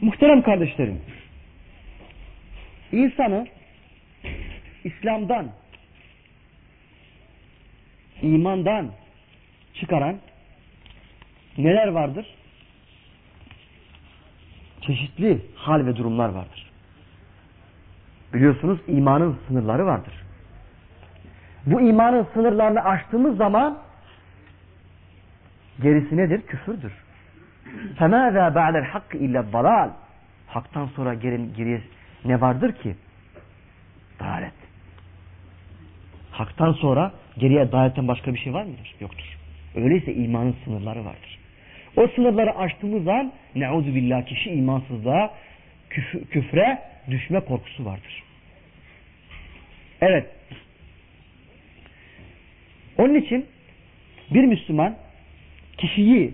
Muhterem kardeşlerim, insanı İslam'dan, imandan çıkaran neler vardır? Çeşitli hal ve durumlar vardır. Biliyorsunuz imanın sınırları vardır. Bu imanın sınırlarını aştığımız zaman gerisi nedir? Küfürdür. فَمَاذَا بَعْدَ الْحَقِّ اِلَّا الضَّلَالِ Haktan sonra geri, geriye ne vardır ki? Dalalet. Haktan sonra geriye daletten başka bir şey var mıdır? Yoktur. Öyleyse imanın sınırları vardır. O sınırları aştığımız zaman neuzu billah kişi imansızlığa, küf küfre düşme korkusu vardır. Evet. Onun için bir Müslüman kişiyi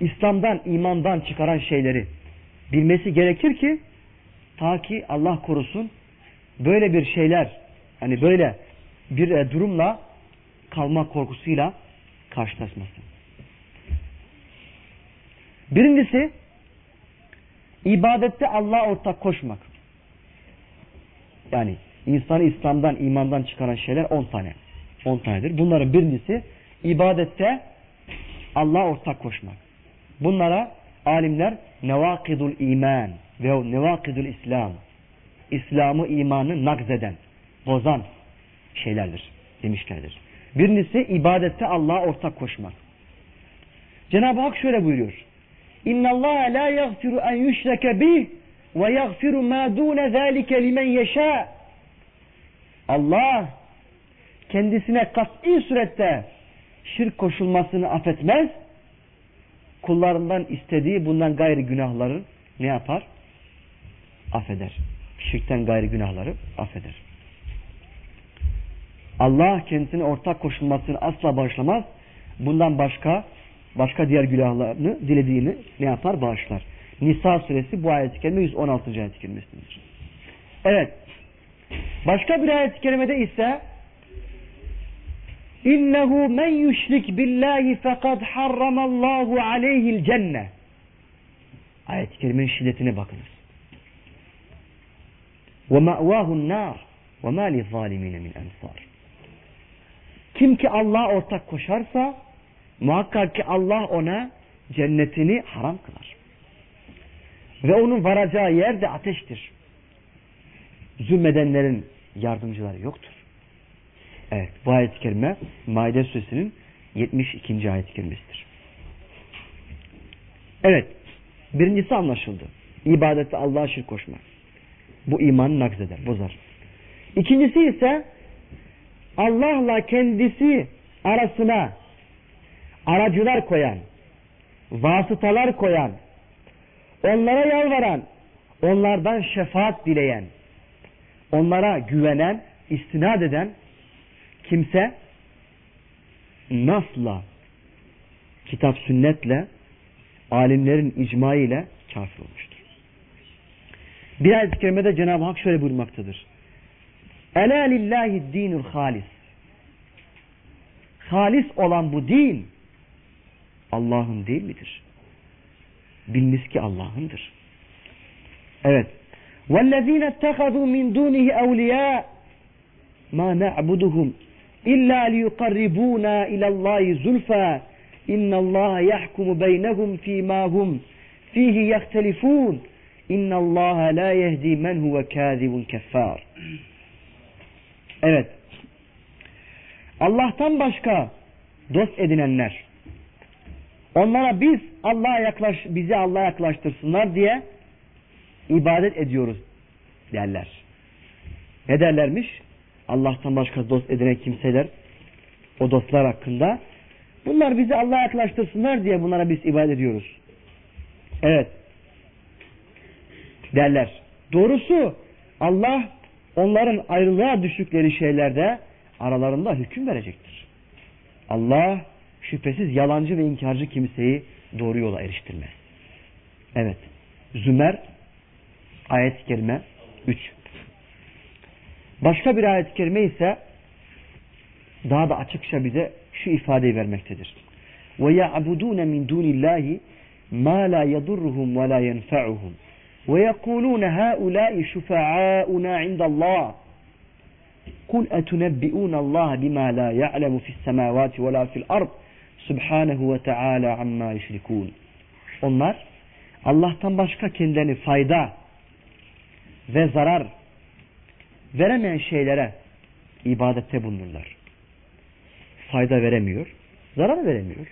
İslam'dan, imandan çıkaran şeyleri bilmesi gerekir ki ta ki Allah korusun böyle bir şeyler hani böyle bir e, durumla kalma korkusuyla karşılaşmasın. Birincisi ibadette Allah'a ortak koşmak. Yani insanı İslam'dan, imandan çıkaran şeyler on tane. on tanedir. Bunların birincisi ibadette Allah'a ortak koşmak. Bunlara alimler nevakidul iman ve nevakidul İslam İslam'ı imanı nakzeden, bozan şeylerdir demişlerdir. Birincisi ibadette Allah'a ortak koşmak. Cenab-ı Hak şöyle buyuruyor. İnna Allah la yaghfiru en yushrake bih ve yaghfiru ma dun zalika limen yasha. Allah kendisine kat'i surette şirk koşulmasını affetmez. Kullarından istediği bundan gayri günahları ne yapar? Affeder. Şirkten gayri günahları affeder. Allah kendisine ortak koşulmasını asla bağışlamaz. Bundan başka başka diğer günahlarını dilediğini ne yapar? Bağışlar. Nisa suresi bu ayet-i kerime 116. ayet-i. Evet. Başka bir ayet-i kerimede ise İnnehu men yüşrik billahi fekad harramallahu aleyhil cenne. Ayet-i kerimenin şiddetine bakınız. Ve ma'vahun nar ve ma li zalimine min ensar. Kim ki Allah'a ortak koşarsa muhakkak ki Allah ona cennetini haram kılar. Ve onun varacağı yer de ateştir. Zulmedenlerin yardımcıları yoktur. Evet bu ayet-i kerime Maide suresinin 72. ayet-i kerimesidir. Evet birincisi anlaşıldı. İbadette Allah'a şirk koşmak. Bu imanı nakzeder, bozar. İkincisi ise Allah'la kendisi arasına aracılar koyan, vasıtalar koyan, onlara yalvaran, onlardan şefaat dileyen, onlara güvenen, istinad eden kimse nasla, kitap sünnetle, alimlerin icma ile kafir olmuştur. Bir ayet-i kerimede Cenab-ı Hak şöyle buyurmaktadır. Ela lillahi dinul halis. Halis olan bu din Allah'ın değil midir? Biliniz ki Allah'ındır. Evet. وَالَّذ۪ينَ اتَّخَذُوا مِنْ دُونِهِ اَوْلِيَاءَ مَا نَعْبُدُهُمْ İlla liyukarribuna ilallahi zulfa innallaha yahkumu beynehum fîmâ hum fihi yehtelifûn innallaha la yehdi men huve kâzibun keffâr. Evet. Allah'tan başka dost edinenler. Onlara biz Allah'a yaklaş, bizi Allah'a yaklaştırsınlar diye ibadet ediyoruz derler. Ne derlermiş? Allah'tan başka dost edinen kimseler o dostlar hakkında bunlar bizi Allah'a yaklaştırsınlar diye bunlara biz ibadet ediyoruz. Evet. Derler. Doğrusu Allah onların ayrılığa düştükleri şeylerde aralarında hüküm verecektir. Allah şüphesiz yalancı ve inkarcı kimseyi doğru yola eriştirmez. Evet. Zümer ayet-i kerime 3. Başka bir ayet-i kerime ise daha da açıkça bize şu ifadeyi vermektedir. Ve ya'budun min dunillahi ما لا يضرهم ولا ينفعهم ويقولون هؤلاء شفعاؤنا عند الله قل أتنبئون الله بما لا يعلم في السماوات ولا في الأرض ve Teala amma yüşrikûn. Onlar Allah'tan başka kendilerini fayda ve zarar veremeyen şeylere ibadette bulunurlar. Fayda veremiyor, zarar veremiyor.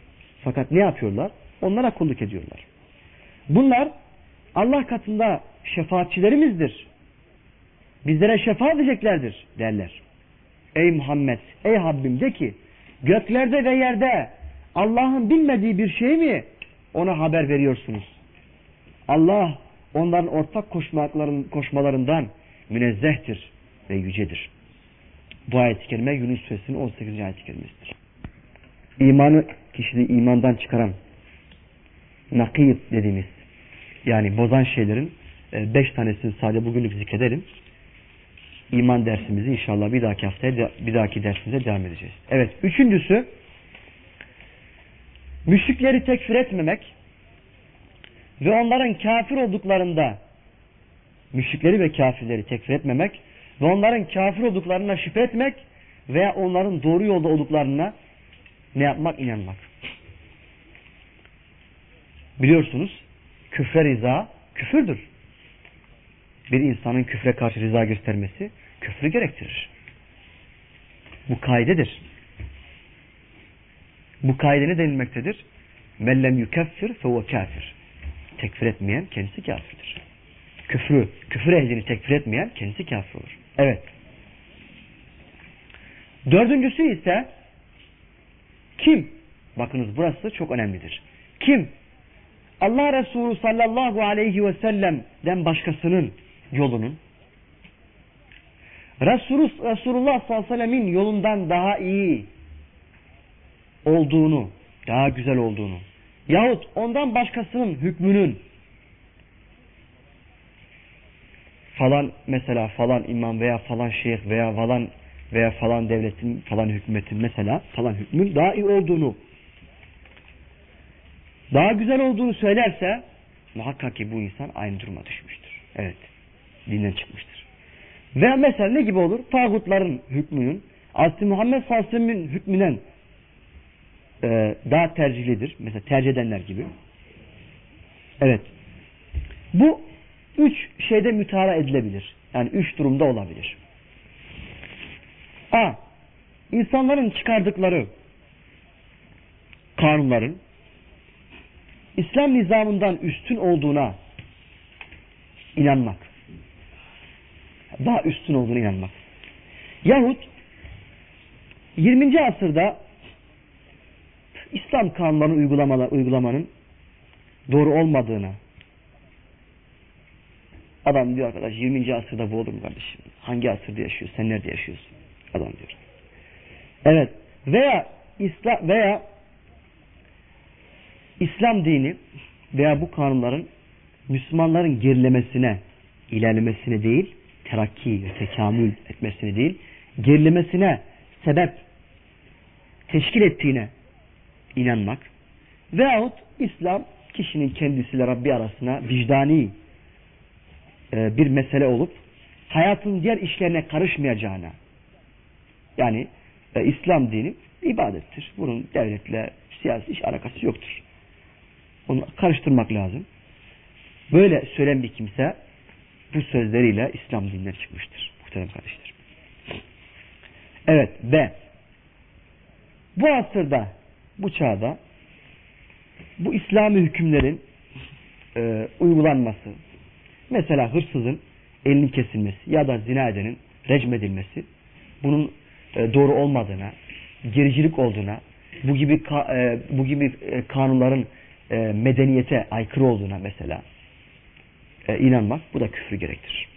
Fakat ne yapıyorlar? Onlara kulluk ediyorlar. Bunlar Allah katında şefaatçilerimizdir. Bizlere şefaat edeceklerdir derler. Ey Muhammed, ey Habbim de ki göklerde ve yerde Allah'ın bilmediği bir şey mi ona haber veriyorsunuz? Allah onların ortak koşmalarından münezzehtir ve yücedir. Bu ayet-i kerime Yunus Suresinin 18. ayet-i kerimesidir. İmanı kişiliği imandan çıkaran nakib dediğimiz yani bozan şeylerin e, beş tanesini sadece bugünlük zikredelim. İman dersimizi inşallah bir dahaki haftaya bir dahaki dersimize devam edeceğiz. Evet. Üçüncüsü müşrikleri tekfir etmemek ve onların kafir olduklarında müşrikleri ve kafirleri tekfir etmemek ve onların kafir olduklarına şüphe etmek veya onların doğru yolda olduklarına ne yapmak? inanmak. Biliyorsunuz küfre riza küfürdür. Bir insanın küfre karşı riza göstermesi küfrü gerektirir. Bu kaidedir. Bu kaide ne denilmektedir? Mellem yukeffir fehuve kafir. Tekfir etmeyen kendisi kafirdir. Küfrü, küfür ehlini tekfir etmeyen kendisi kafir olur. Evet. Dördüncüsü ise kim? Bakınız burası çok önemlidir. Kim? Allah Resulü sallallahu aleyhi ve sellem'den başkasının yolunun Resulullah sallallahu aleyhi ve sellemin yolundan daha iyi olduğunu, daha güzel olduğunu yahut ondan başkasının hükmünün falan mesela falan imam veya falan şeyh veya falan veya falan devletin falan hükümetin mesela falan hükmün daha iyi olduğunu daha güzel olduğunu söylerse muhakkak ki bu insan aynı duruma düşmüştür. Evet. Dinden çıkmıştır. Ve mesela ne gibi olur? Tağutların hükmünün Aslı Muhammed sallallahu hükmünen e, daha tercihlidir. Mesela tercih edenler gibi. Evet. Bu üç şeyde mütara edilebilir. Yani üç durumda olabilir. A. İnsanların çıkardıkları kanunların İslam nizamından üstün olduğuna inanmak. Daha üstün olduğuna inanmak. Yahut 20. asırda İslam kanunlarını uygulamanın doğru olmadığına adam diyor arkadaş 20. asırda bu olur mu kardeşim? Hangi asırda yaşıyorsun? Sen nerede yaşıyorsun? Adam diyor. Evet. Veya İslam veya İslam dini veya bu kanunların Müslümanların gerilemesine, ilerlemesine değil, terakki ve tekamül etmesine değil, gerilemesine sebep teşkil ettiğine inanmak veyahut İslam kişinin kendisiyle Rabbi arasına vicdani e, bir mesele olup hayatın diğer işlerine karışmayacağına yani e, İslam dini ibadettir. Bunun devletle siyasi iş alakası yoktur. Onu karıştırmak lazım. Böyle söylen bir kimse bu sözleriyle İslam dinine çıkmıştır. Muhterem kardeşler. Evet B. Bu asırda, bu çağda bu İslami hükümlerin e, uygulanması, mesela hırsızın elinin kesilmesi ya da zina edenin recm edilmesi, bunun e, doğru olmadığına, gericilik olduğuna, bu gibi e, bu gibi e, kanunların medeniyete aykırı olduğuna mesela inanmak bu da küfrü gerektirir.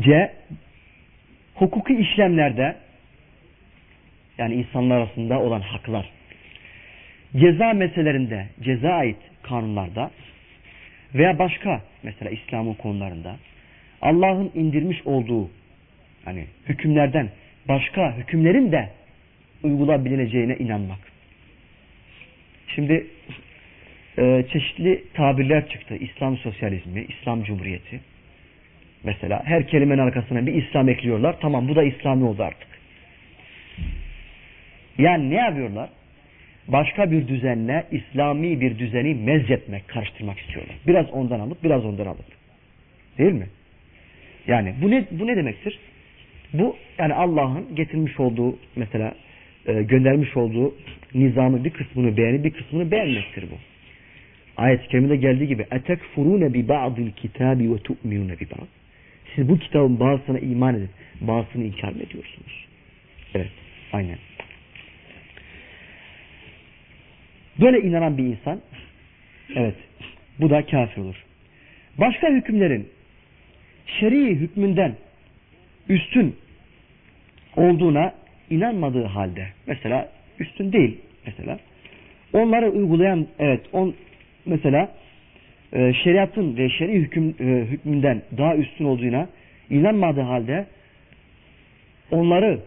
C. Hukuki işlemlerde yani insanlar arasında olan haklar ceza meselelerinde ceza ait kanunlarda veya başka mesela İslam'ın konularında Allah'ın indirmiş olduğu hani hükümlerden başka hükümlerin de uygulayabileceğine inanmak. Şimdi e, çeşitli tabirler çıktı. İslam sosyalizmi, İslam cumhuriyeti. Mesela her kelimenin arkasına bir İslam ekliyorlar. Tamam bu da İslami oldu artık. Yani ne yapıyorlar? Başka bir düzenle İslami bir düzeni mezzetmek, karıştırmak istiyorlar. Biraz ondan alıp biraz ondan alıp. Değil mi? Yani bu ne bu ne demektir? Bu yani Allah'ın getirmiş olduğu mesela e, göndermiş olduğu nizamı bir kısmını beğenip bir kısmını beğenmektir bu. Ayet-i kerimede geldiği gibi etekfurune bi ba'dil kitabi ve tu'minune bi ba'd. Siz bu kitabın bazısına iman edip bazısını inkar ediyorsunuz? Evet, aynen. Böyle inanan bir insan. Evet. Bu da kafir olur. Başka hükümlerin şer'i hükmünden üstün olduğuna inanmadığı halde mesela üstün değil mesela. Onları uygulayan evet on mesela e, şeriatın ve şer'i hüküm, e, hükmünden daha üstün olduğuna inanmadığı halde onları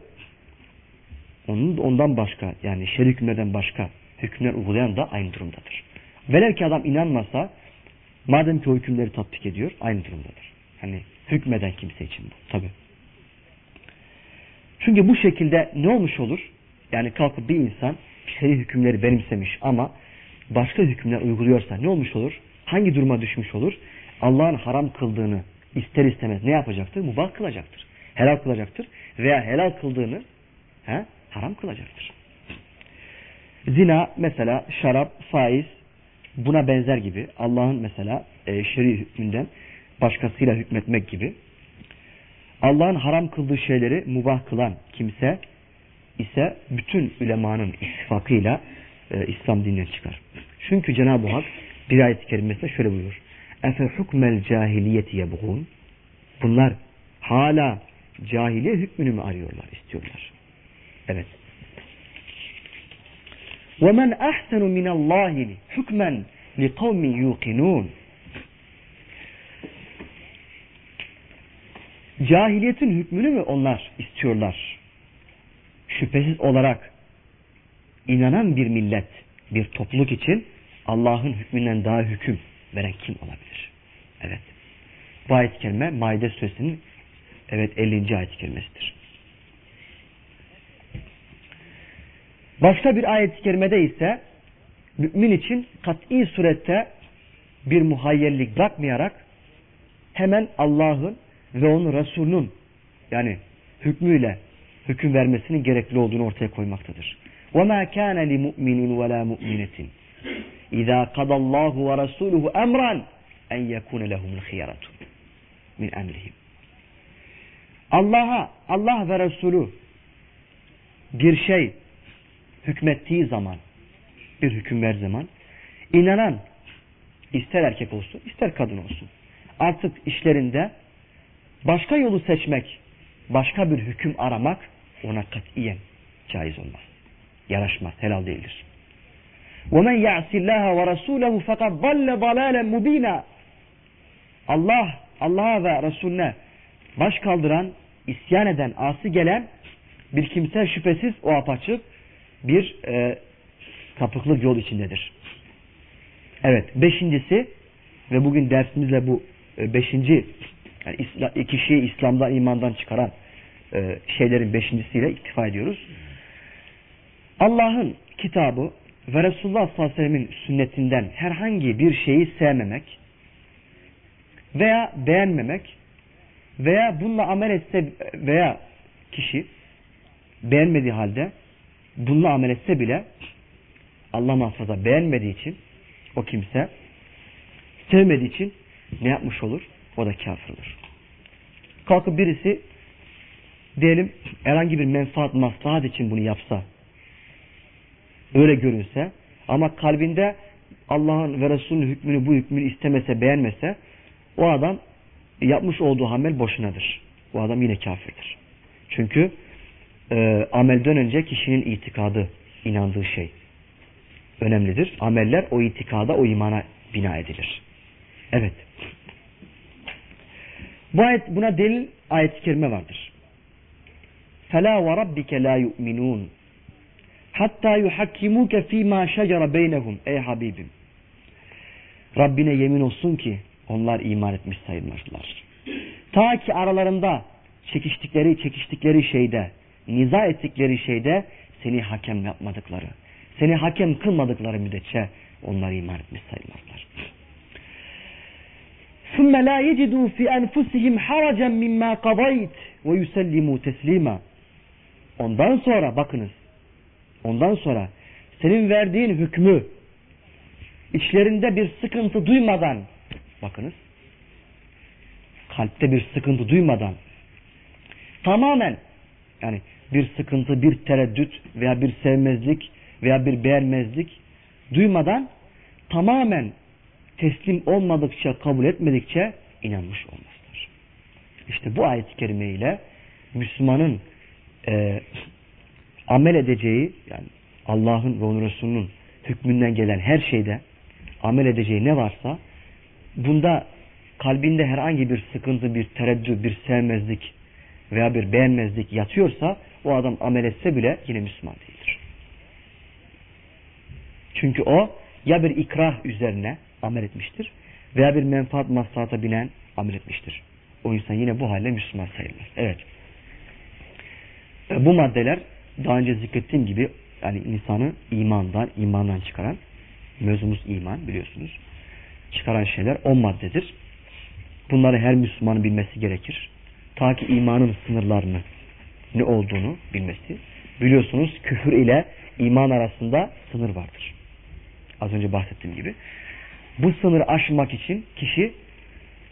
onun ondan başka yani şer'i hükümlerden başka hükümler uygulayan da aynı durumdadır. Velev ki adam inanmasa madem ki o hükümleri tatbik ediyor aynı durumdadır. Hani hükmeden kimse için bu tabi. Çünkü bu şekilde ne olmuş olur? Yani kalkıp bir insan şer'i hükümleri benimsemiş ama başka hükümler uyguluyorsa ne olmuş olur? Hangi duruma düşmüş olur? Allah'ın haram kıldığını ister istemez ne yapacaktır? Mubah kılacaktır. Helal kılacaktır. Veya helal kıldığını he, haram kılacaktır. Zina mesela şarap, faiz buna benzer gibi Allah'ın mesela e, şer'i hükmünden başkasıyla hükmetmek gibi Allah'ın haram kıldığı şeyleri mubah kılan kimse ise bütün ulemanın ittifakıyla e, İslam dininden çıkar. Çünkü Cenab-ı Hak bir ayet-i kerimesinde şöyle buyuruyor. Efe hukmel cahiliyeti yebğun. Bunlar hala cahiliye hükmünü mü arıyorlar, istiyorlar? Evet. وَمَنْ أَحْسَنُ مِنَ اللّٰهِ حُكْمًا لِقَوْمٍ يُوقِنُونَ Cahiliyetin hükmünü mü onlar istiyorlar? Şüphesiz olarak inanan bir millet, bir topluluk için Allah'ın hükmünden daha hüküm veren kim olabilir? Evet. Bu ayet-i kerime Maide suresinin evet 50. ayet-i kerimesidir. Başka bir ayet-i kerimede ise mümin için kat'i surette bir muhayyerlik bırakmayarak hemen Allah'ın ve onun Resulünün yani hükmüyle hüküm vermesinin gerekli olduğunu ortaya koymaktadır. وَمَا كَانَ لِمُؤْمِنٍ وَلَا مُؤْمِنَةٍ اِذَا قَدَ اللّٰهُ وَرَسُولُهُ اَمْرًا اَنْ يَكُونَ لَهُمُ الْخِيَرَةُ min emrihim. Allah'a, Allah ve Resulü bir şey hükmettiği zaman, bir hüküm ver zaman, inanan ister erkek olsun, ister kadın olsun. Artık işlerinde başka yolu seçmek, başka bir hüküm aramak ona katiyen caiz olmaz. Yaraşmaz, helal değildir. وَمَنْ يَعْسِ اللّٰهَ وَرَسُولَهُ فَقَدْ ضَلَّ ضَلَالًا مُب۪ينًا Allah, Allah'a ve Resulüne baş kaldıran, isyan eden, asi gelen bir kimse şüphesiz o apaçık bir e, sapıklık yol içindedir. Evet, beşincisi ve bugün dersimizle bu e, beşinci yani İsla, kişiyi İslam'dan, imandan çıkaran e, şeylerin beşincisiyle iktifa ediyoruz. Allah'ın kitabı ve Resulullah sallallahu aleyhi ve sellemin sünnetinden herhangi bir şeyi sevmemek veya beğenmemek veya bununla amel etse veya kişi beğenmediği halde bununla amel etse bile Allah muhafaza beğenmediği için o kimse sevmediği için ne yapmış olur? O da kafir. Kalkıp birisi diyelim herhangi bir menfaat maslahat için bunu yapsa öyle görünse ama kalbinde Allah'ın ve Resulünün hükmünü bu hükmünü istemese beğenmese o adam yapmış olduğu amel boşunadır. O adam yine kafirdir. Çünkü e, amelden önce kişinin itikadı, inandığı şey önemlidir. Ameller o itikada, o imana bina edilir. Evet. Bu ayet, buna delil ayet-i kerime vardır. فَلَا وَرَبِّكَ لَا يُؤْمِنُونَ hatta yuhakkimuke fîmâ şecere beynehum ey Habibim. Rabbine yemin olsun ki onlar iman etmiş sayılmazlar. Ta ki aralarında çekiştikleri çekiştikleri şeyde, niza ettikleri şeyde seni hakem yapmadıkları, seni hakem kılmadıkları müddetçe onlar iman etmiş sayılmazlar. ثُمَّ لَا يَجِدُوا فِي أَنْفُسِهِمْ حَرَجًا مِمَّا قَضَيْتْ وَيُسَلِّمُوا تَسْلِيمًا Ondan sonra bakınız, ondan sonra senin verdiğin hükmü içlerinde bir sıkıntı duymadan bakınız kalpte bir sıkıntı duymadan tamamen yani bir sıkıntı, bir tereddüt veya bir sevmezlik veya bir beğenmezlik duymadan tamamen teslim olmadıkça, kabul etmedikçe inanmış olmazlar. İşte bu ayet-i kerime ile Müslümanın e, amel edeceği yani Allah'ın ve onun Resulü'nün hükmünden gelen her şeyde amel edeceği ne varsa bunda kalbinde herhangi bir sıkıntı, bir tereddüt, bir sevmezlik veya bir beğenmezlik yatıyorsa o adam amel etse bile yine Müslüman değildir. Çünkü o ya bir ikrah üzerine amel etmiştir veya bir menfaat maslahata binen amel etmiştir. O insan yine bu halde Müslüman sayılmaz. Evet. Bu maddeler daha önce zikrettiğim gibi yani insanı imandan, imandan çıkaran mevzumuz iman biliyorsunuz. Çıkaran şeyler on maddedir. Bunları her Müslümanın bilmesi gerekir. Ta ki imanın sınırlarını ne olduğunu bilmesi. Biliyorsunuz küfür ile iman arasında sınır vardır. Az önce bahsettiğim gibi. Bu sınırı aşmak için kişi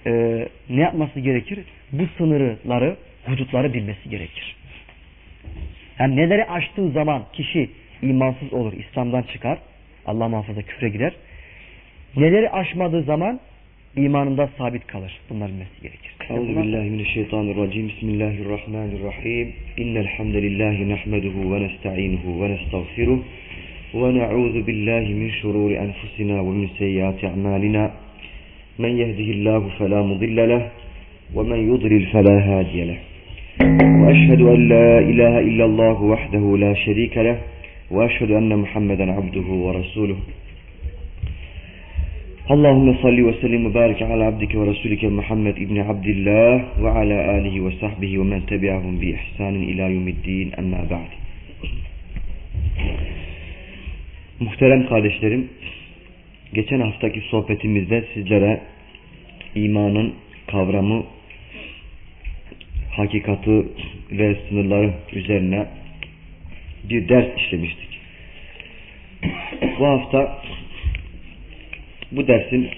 e, ne yapması gerekir? Bu sınırları, hudutları bilmesi gerekir. Yani neleri aştığı zaman kişi imansız olur, İslam'dan çıkar. Allah muhafaza küfre gider. Neleri aşmadığı zaman imanında sabit kalır. Bunlar bilmesi gerekir. Euzu billahi mineşşeytanirracim. Bismillahirrahmanirrahim. İnnel hamdelellahi nahmeduhu ve nestainuhu ve nestağfiruh ve na'udzu billahi min şururi enfusina ve min seyyiati a'malina. Men yehdihillahu fela mudille leh ve men yudlil fela hadiye leh. En la ilahe illallah vahdehu la şerike leh ve eşhedü enne Muhammeden abduhu ve resuluh. Allahümme salli ve sellim ve barik ala abdike ve rasulike Muhammed İbni Abdillah ve ala alihi ve sahbihi ve men tebi'ahum bi ihsanin ila yumiddin emma ba'd. Muhterem kardeşlerim, geçen haftaki sohbetimizde sizlere imanın kavramı, hakikati ve sınırları üzerine bir ders işlemiştik. Bu hafta bu dersin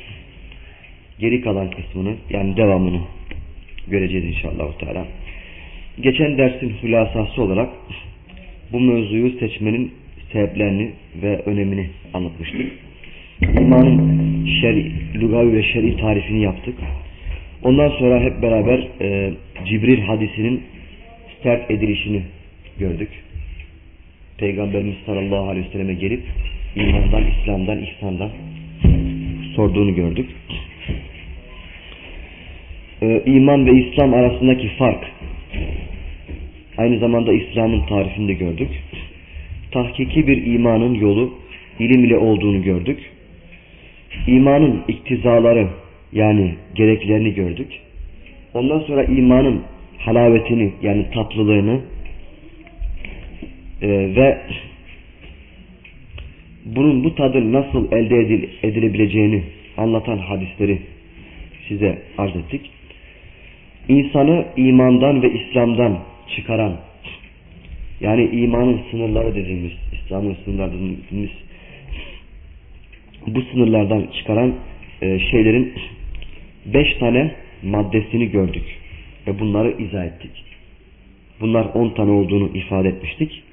geri kalan kısmını yani devamını göreceğiz inşallah. Teala. Geçen dersin hülasası olarak bu mevzuyu seçmenin sebeplerini ve önemini anlatmıştık. İmanın şer'i, lugavi ve şer'i tarifini yaptık. Ondan sonra hep beraber e, Cibril hadisinin sert edilişini gördük. Peygamberimiz sallallahu aleyhi ve selleme gelip imandan, İslam'dan, ihsandan sorduğunu gördük. Ee, iman ve İslam arasındaki fark aynı zamanda İslam'ın tarifini de gördük. Tahkiki bir imanın yolu ilim ile olduğunu gördük. İmanın iktizaları yani gereklerini gördük. Ondan sonra imanın halavetini yani tatlılığını e, ve bunun bu tadın nasıl elde edil, edilebileceğini anlatan hadisleri size arz ettik. İnsanı imandan ve İslam'dan çıkaran yani imanın sınırları dediğimiz, İslam'ın sınırları dediğimiz bu sınırlardan çıkaran e, şeylerin beş tane maddesini gördük ve bunları izah ettik. Bunlar on tane olduğunu ifade etmiştik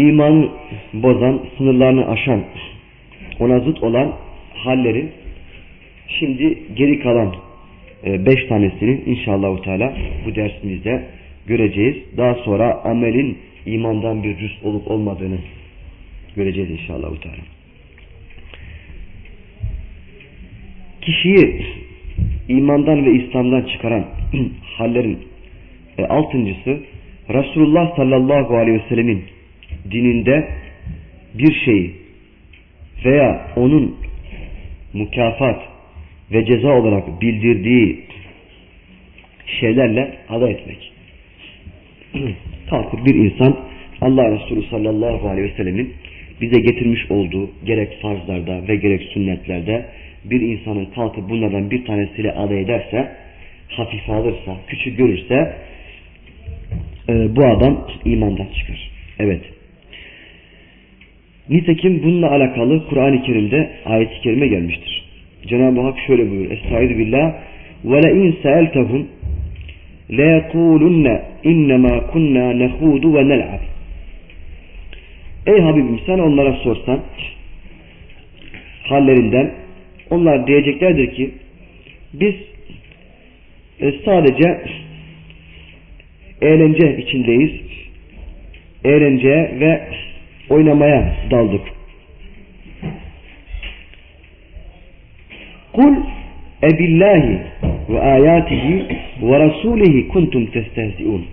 imanı bozan, sınırlarını aşan, ona zıt olan hallerin şimdi geri kalan e, beş tanesini inşallah Teala bu dersimizde göreceğiz. Daha sonra amelin imandan bir cüz olup olmadığını göreceğiz inşallah Teala. Kişiyi imandan ve İslam'dan çıkaran hallerin e, altıncısı Resulullah sallallahu aleyhi ve sellemin dininde bir şeyi veya onun mükafat ve ceza olarak bildirdiği şeylerle alay etmek. Kalkıp bir insan Allah Resulü sallallahu aleyhi ve sellemin bize getirmiş olduğu gerek farzlarda ve gerek sünnetlerde bir insanın kalkıp bunlardan bir tanesiyle alay ederse, hafife alırsa, küçük görürse e, bu adam imandan çıkar. Evet. Nitekim bununla alakalı Kur'an-ı Kerim'de ayet-i kerime gelmiştir. Cenab-ı Hak şöyle buyuruyor. Estaizu billah seeltehum leyekulunne innema kunna nehudu ve nel'ab Ey Habibim sen onlara sorsan hallerinden onlar diyeceklerdir ki biz e, sadece eğlence içindeyiz. Eğlenceye ve oynamaya daldık. Kul ebillahi ve ayatihi ve rasulihi kuntum testehziun.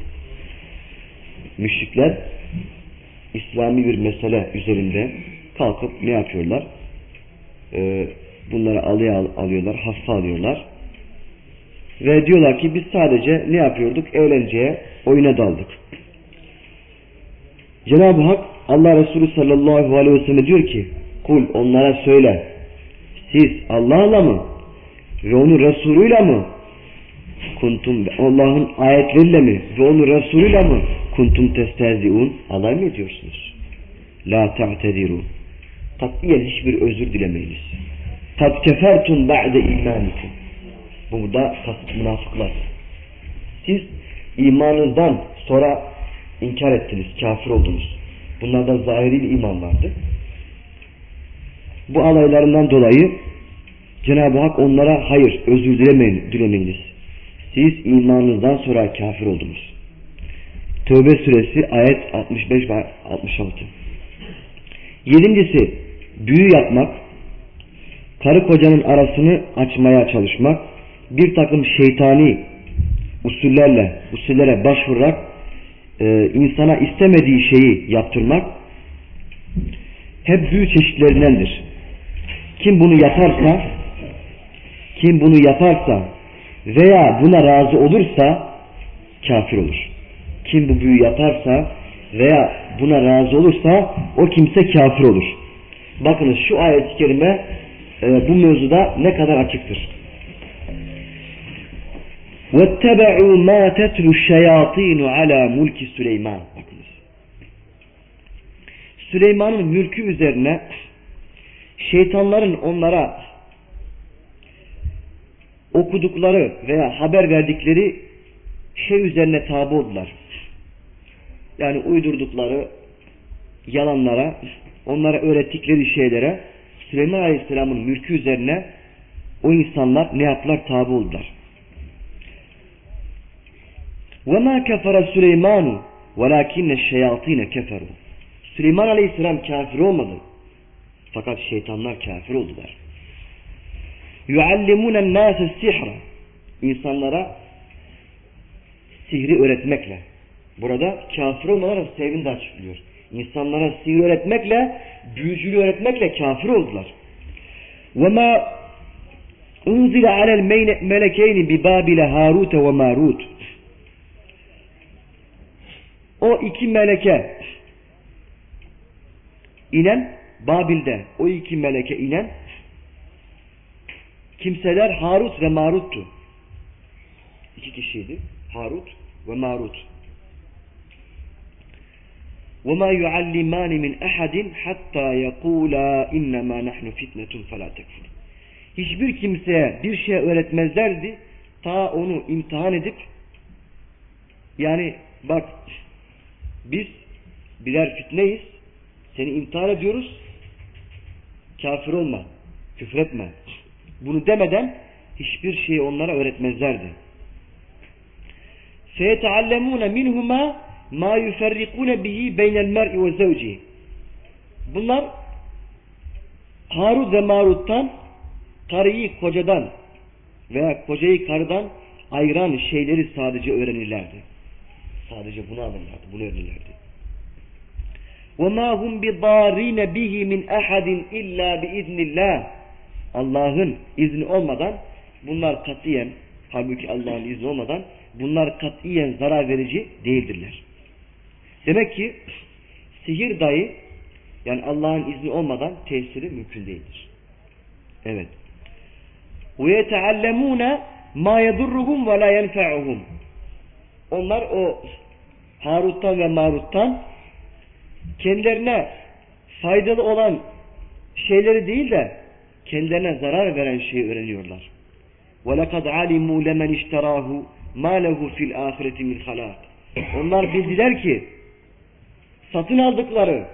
Müşrikler İslami bir mesele üzerinde kalkıp ne yapıyorlar? Ee, bunları alıya alıyorlar, hafife alıyorlar. Ve diyorlar ki biz sadece ne yapıyorduk? Eğlenceye, oyuna daldık. Cenab-ı Hak Allah Resulü sallallahu aleyhi ve sellem diyor ki kul onlara söyle siz Allah'la mı ve onun Resulüyle mi kuntum Allah'ın ayetleriyle mi ve onun Resulüyle mi kuntum testehziun alay mı ediyorsunuz? La ta'tedirun Takviyen hiçbir özür dilemeyiniz. Kad kefertun ba'de imanikum Bu da kasıt münafıklar. Siz imanından sonra inkar ettiniz, kafir oldunuz. Bunlarda zahiri iman vardı. Bu alaylarından dolayı Cenab-ı Hak onlara hayır özür dilemeyin, dilemeyiniz. Siz imanınızdan sonra kafir oldunuz. Tövbe suresi ayet 65 ve 66. Yedincisi büyü yapmak, karı kocanın arasını açmaya çalışmak, bir takım şeytani usullerle, usullere başvurarak e, insana istemediği şeyi yaptırmak hep büyü çeşitlerindendir. Kim bunu yaparsa kim bunu yaparsa veya buna razı olursa kafir olur. Kim bu büyü yaparsa veya buna razı olursa o kimse kafir olur. Bakınız şu ayet-i kerime e, bu mevzuda ne kadar açıktır. وَاتَّبَعُوا مَا تَتْلُ الشَّيَاطِينُ عَلَى مُلْكِ Süleyman. Bakınız. Süleyman'ın mülkü üzerine şeytanların onlara okudukları veya haber verdikleri şey üzerine tabi oldular. Yani uydurdukları yalanlara, onlara öğrettikleri şeylere Süleyman Aleyhisselam'ın mülkü üzerine o insanlar ne yaptılar? Tabi oldular. وَمَا كَفَرَ سُلَيْمَانُ وَلَاكِنَّ الشَّيَاطِينَ كَفَرُوا Süleyman Aleyhisselam kafir olmadı. Fakat şeytanlar kafir oldular. يُعَلِّمُونَ النَّاسَ السِّحْرَ İnsanlara sihri öğretmekle. Burada kafir olmalar sevini de açıklıyor. İnsanlara sihir öğretmekle, büyücülüğü öğretmekle kafir oldular. وَمَا اُنْزِلَ عَلَى الْمَلَكَيْنِ بِبَابِلَ هَارُوتَ وَمَارُوتَ O iki meleke inen Babil'de o iki meleke inen kimseler Harut ve Marut'tu. İki kişiydi. Harut ve Marut. وَمَا يُعَلِّمَانِ مِنْ أَحَدٍ حَتَّى يَقُولَا اِنَّمَا نَحْنُ فِتْنَةٌ فَلَا تَكْفُرُ Hiçbir kimseye bir şey öğretmezlerdi. Ta onu imtihan edip yani bak biz birer fitneyiz. Seni imtihan ediyoruz. Kafir olma. Küfretme. Bunu demeden hiçbir şeyi onlara öğretmezlerdi. فَيَتَعَلَّمُونَ مِنْهُمَا مَا يُفَرِّقُونَ بِهِ بَيْنَ الْمَرْءِ وَزَوْجِهِ Bunlar Harut ve Marut'tan karıyı kocadan veya kocayı karıdan ayıran şeyleri sadece öğrenirlerdi. Sadece bunu alırlardı, bunu öğrenirlerdi. وَمَا هُمْ بِضَارِينَ بِهِ مِنْ اَحَدٍ اِلَّا بِاِذْنِ اللّٰهِ Allah'ın izni olmadan bunlar katiyen halbuki Allah'ın izni olmadan bunlar katiyen zarar verici değildirler. Demek ki sihir dahi yani Allah'ın izni olmadan tesiri mümkün değildir. Evet. وَيَتَعَلَّمُونَ مَا يَضُرُّهُمْ وَلَا يَنْفَعُهُمْ Onlar o Harut'tan ve Marut'tan kendilerine faydalı olan şeyleri değil de kendilerine zarar veren şeyi öğreniyorlar. وَلَقَدْ عَلِمُوا لَمَنْ اِشْتَرَاهُ مَا لَهُ فِي الْآخِرَةِ مِنْ خَلَاقٍ Onlar bildiler ki satın aldıkları,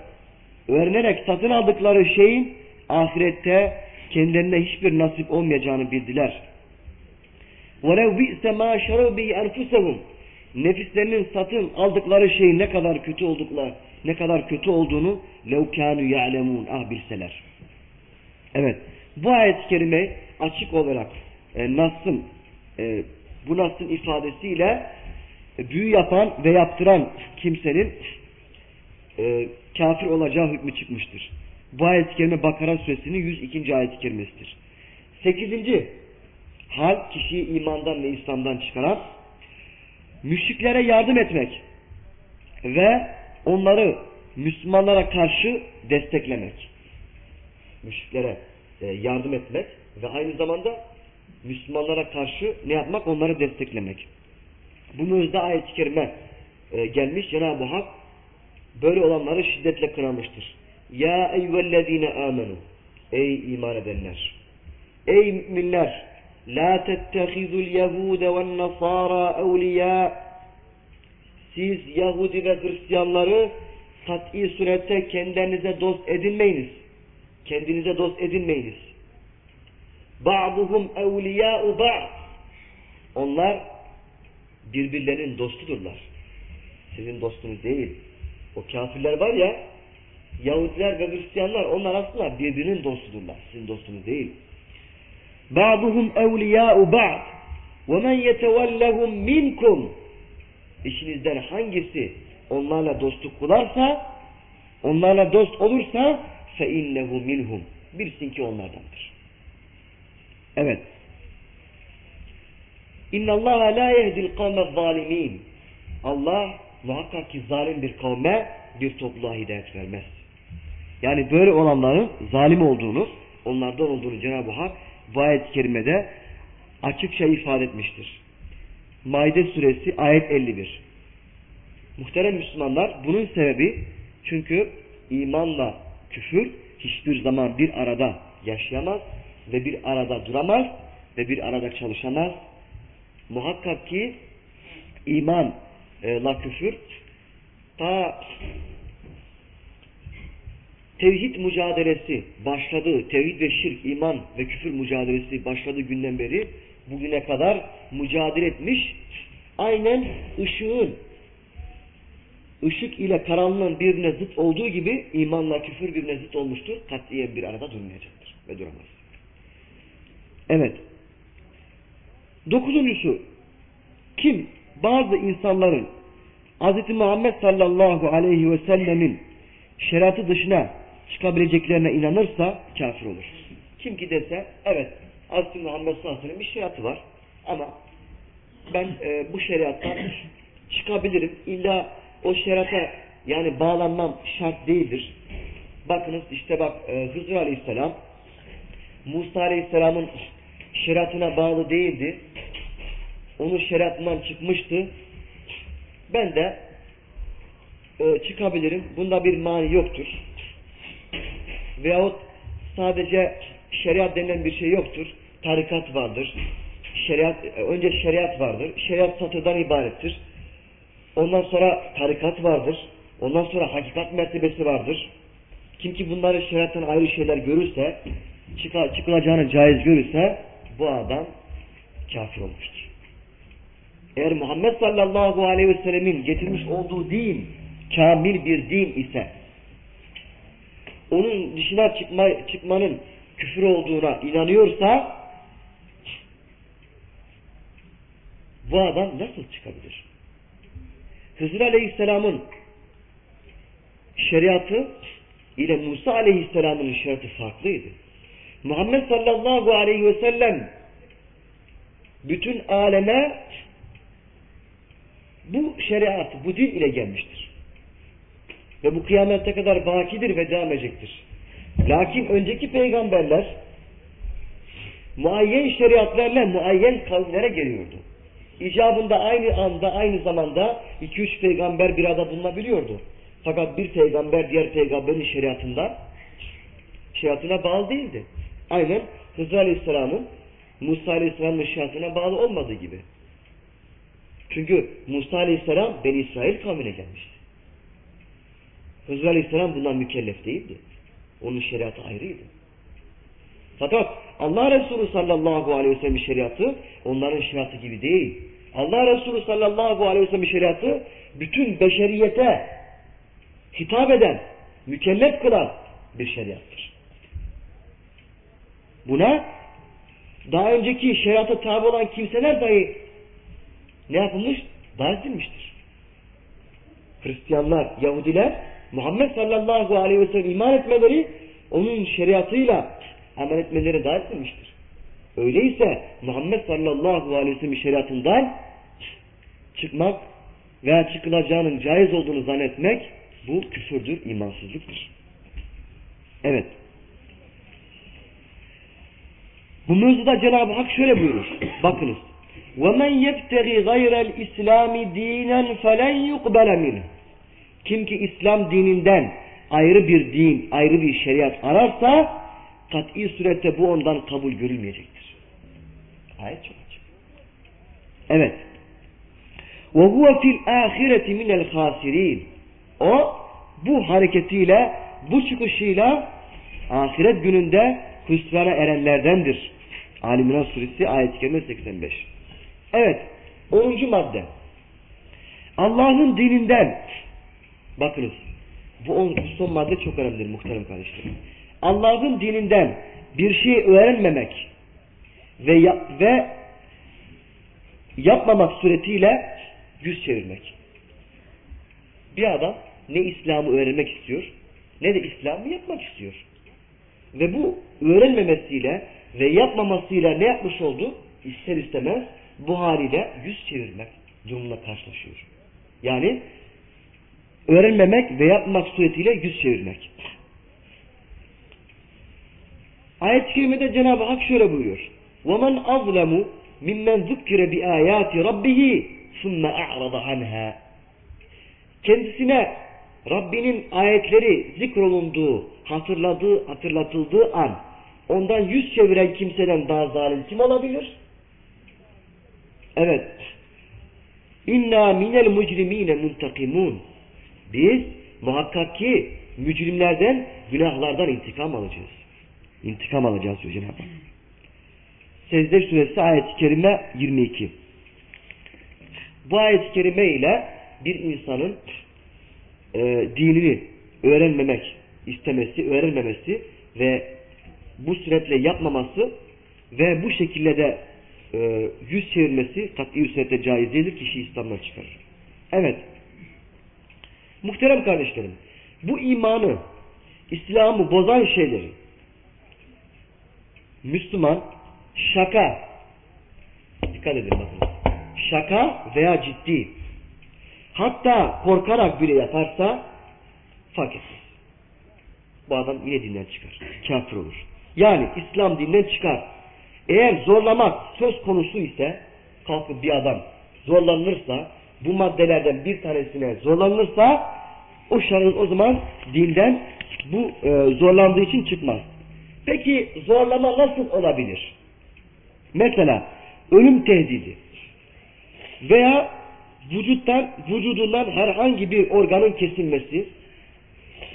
öğrenerek satın aldıkları şeyin ahirette kendilerine hiçbir nasip olmayacağını bildiler. وَلَوْ بِئْسَ مَا شَرَوْ بِهِ أَنْفُسَهُمْ nefislerinin satın aldıkları şeyin ne kadar kötü oldukları, ne kadar kötü olduğunu levkânü ya'lemûn ah bilseler. Evet. Bu ayet-i kerime açık olarak e, Nas'ın e, bu Nas'ın ifadesiyle e, büyü yapan ve yaptıran kimsenin e, kafir olacağı hükmü çıkmıştır. Bu ayet-i kerime Bakara suresinin 102. ayet-i kerimesidir. Sekizinci hal kişiyi imandan ve İslam'dan çıkaran müşriklere yardım etmek ve onları Müslümanlara karşı desteklemek. Müşriklere e, yardım etmek ve aynı zamanda Müslümanlara karşı ne yapmak? Onları desteklemek. Bunu özde ayet-i kerime e, gelmiş. Cenab-ı Hak böyle olanları şiddetle kınamıştır. Ya eyyühellezine amenu Ey iman edenler! Ey müminler! La tettehizul yehude ve nasara evliya Siz Yahudi ve Hristiyanları kat'i surette kendinize dost edinmeyiniz. Kendinize dost edinmeyiniz. Ba'duhum evliyâ'u ba'd. Onlar birbirlerinin dostudurlar. Sizin dostunuz değil. O kafirler var ya Yahudiler ve Hristiyanlar onlar aslında birbirinin dostudurlar. Sizin dostunuz değil. Ba'duhum evliyâ'u ba'd. Ve men yetevellehum minkum. İşinizden hangisi onlarla dostluk kularsa, onlarla dost olursa fe innehu. Bilsin ki onlardandır. Evet. İnna Allah la yehdil kavme zalimin. Allah muhakkak ki zalim bir kavme bir topluluğa hidayet vermez. Yani böyle olanların zalim olduğunu, onlardan olduğunu Cenab-ı Hak bu ayet-i kerimede açıkça ifade etmiştir. Maide suresi ayet 51. Muhterem Müslümanlar bunun sebebi çünkü imanla küfür hiçbir zaman bir arada yaşayamaz ve bir arada duramaz ve bir arada çalışamaz. Muhakkak ki imanla küfür ta tevhid mücadelesi başladığı, tevhid ve şirk, iman ve küfür mücadelesi başladığı günden beri bugüne kadar mücadele etmiş. Aynen ışığın ışık ile karanlığın birbirine zıt olduğu gibi imanla küfür birbirine zıt olmuştur. Katiyen bir arada durmayacaktır ve duramaz. Evet. Dokuzuncusu kim bazı insanların Hz. Muhammed sallallahu aleyhi ve sellemin şeriatı dışına çıkabileceklerine inanırsa kafir olur. Kim ki dese evet Hz. Muhammed sallallahu bir şeriatı var ama ben e, bu şeriattan çıkabilirim. İlla o şeriata yani bağlanmam şart değildir. Bakınız işte bak e, Hızır aleyhisselam Musa aleyhisselamın şeriatına bağlı değildi. Onun şeriatından çıkmıştı. Ben de e, çıkabilirim. Bunda bir mani yoktur. Veyahut sadece şeriat denilen bir şey yoktur. Tarikat vardır. Şeriat, önce şeriat vardır. Şeriat satırdan ibarettir. Ondan sonra tarikat vardır. Ondan sonra hakikat mertebesi vardır. Kim ki bunları şeriattan ayrı şeyler görürse, çıkılacağını caiz görürse bu adam kafir olmuştur. Eğer Muhammed sallallahu aleyhi ve sellemin getirmiş olduğu din kamil bir din ise onun dışına çıkma, çıkmanın küfür olduğuna inanıyorsa bu adam nasıl çıkabilir? Hızır Aleyhisselam'ın şeriatı ile Musa aleyhisselamın şeriatı farklıydı. Muhammed sallallahu aleyhi ve sellem bütün aleme bu şeriat, bu din ile gelmiştir. Ve bu kıyamete kadar bakidir ve devam edecektir. Lakin önceki peygamberler muayyen şeriatlarla muayyen kavimlere geliyordu. İcabında aynı anda, aynı zamanda iki üç peygamber bir arada bulunabiliyordu. Fakat bir peygamber diğer peygamberin şeriatından şeriatına bağlı değildi. Aynen Hızır Aleyhisselam'ın Musa Aleyhisselam'ın şeriatına bağlı olmadığı gibi. Çünkü Musa Aleyhisselam Beni İsrail kavmine gelmişti. Hızır Aleyhisselam bundan mükellef değildi. Onun şeriatı ayrıydı. Fakat Allah Resulü sallallahu aleyhi ve sellem şeriatı onların şeriatı gibi değil. Allah Resulü sallallahu aleyhi ve sellem şeriatı bütün beşeriyete hitap eden, mükellef kılan bir şeriattır. Buna daha önceki şeriata tabi olan kimseler dahi ne yapılmış? Dahil edilmiştir. Hristiyanlar, Yahudiler Muhammed sallallahu aleyhi ve sellem iman etmeleri onun şeriatıyla amel etmeleri dahil edilmiştir. Öyleyse Muhammed sallallahu aleyhi ve sellem şeriatından çıkmak veya çıkılacağının caiz olduğunu zannetmek bu küfürdür, imansızlıktır. Evet. Bu mevzuda Cenab-ı Hak şöyle buyurur. Bakınız. وَمَنْ يَبْتَغِ غَيْرَ الْاِسْلَامِ دِينًا فَلَنْ يُقْبَلَ مِنْهُ Kim ki İslam dininden ayrı bir din, ayrı bir şeriat ararsa kat'i surette bu ondan kabul görülmeyecektir. Ayet çok açık. Evet. وَهُوَ فِي الْآخِرَةِ مِنَ الْخَاسِرِينَ O bu hareketiyle, bu çıkışıyla ahiret gününde hüsrana erenlerdendir. Ali suresi ayet-i kerime 85. Evet. 10. madde. Allah'ın dininden bakınız bu, on, son madde çok önemlidir muhterem kardeşlerim. Allah'ın dininden bir şey öğrenmemek ve yap, ve yapmamak suretiyle yüz çevirmek. Bir adam ne İslam'ı öğrenmek istiyor ne de İslam'ı yapmak istiyor. Ve bu öğrenmemesiyle ve yapmamasıyla ne yapmış oldu? İster istemez bu haliyle yüz çevirmek durumuna karşılaşıyor. Yani öğrenmemek ve yapmak suretiyle yüz çevirmek. Ayet-i kerimede Cenab-ı Hak şöyle buyuruyor. وَمَنْ أَظْلَمُ مِمَّنْ ذُكِّرَ بِآيَاتِ رَبِّهِ ثُمَّ أَعْرَضَ عَنْهَا Kendisine Rabbinin ayetleri zikrolunduğu, hatırladığı, hatırlatıldığı an ondan yüz çeviren kimseden daha zalim kim olabilir? Evet. İnna minel mucrimine muntakimun. Biz muhakkak ki mücrimlerden, günahlardan intikam alacağız. İntikam alacağız diyor Cenab-ı Hak. Secde suresi ayet-i kerime 22. Bu ayet-i kerime ile bir insanın e, dinini öğrenmemek istemesi, öğrenmemesi ve bu suretle yapmaması ve bu şekilde de e, yüz çevirmesi kat'i surette caiz değildir. Kişi İslam'dan çıkarır. Evet. Muhterem kardeşlerim, bu imanı, İslam'ı bozan şeyleri Müslüman şaka dikkat edin bakın. Şaka veya ciddi hatta korkarak bile yaparsa etmez. Bu adam yine dinden çıkar. Kafir olur. Yani İslam dinden çıkar. Eğer zorlamak söz konusu ise kalkıp bir adam zorlanırsa bu maddelerden bir tanesine zorlanırsa o şahıs o zaman dinden bu e, zorlandığı için çıkmaz. Peki zorlama nasıl olabilir? Mesela ölüm tehdidi veya vücuttan, vücudundan herhangi bir organın kesilmesi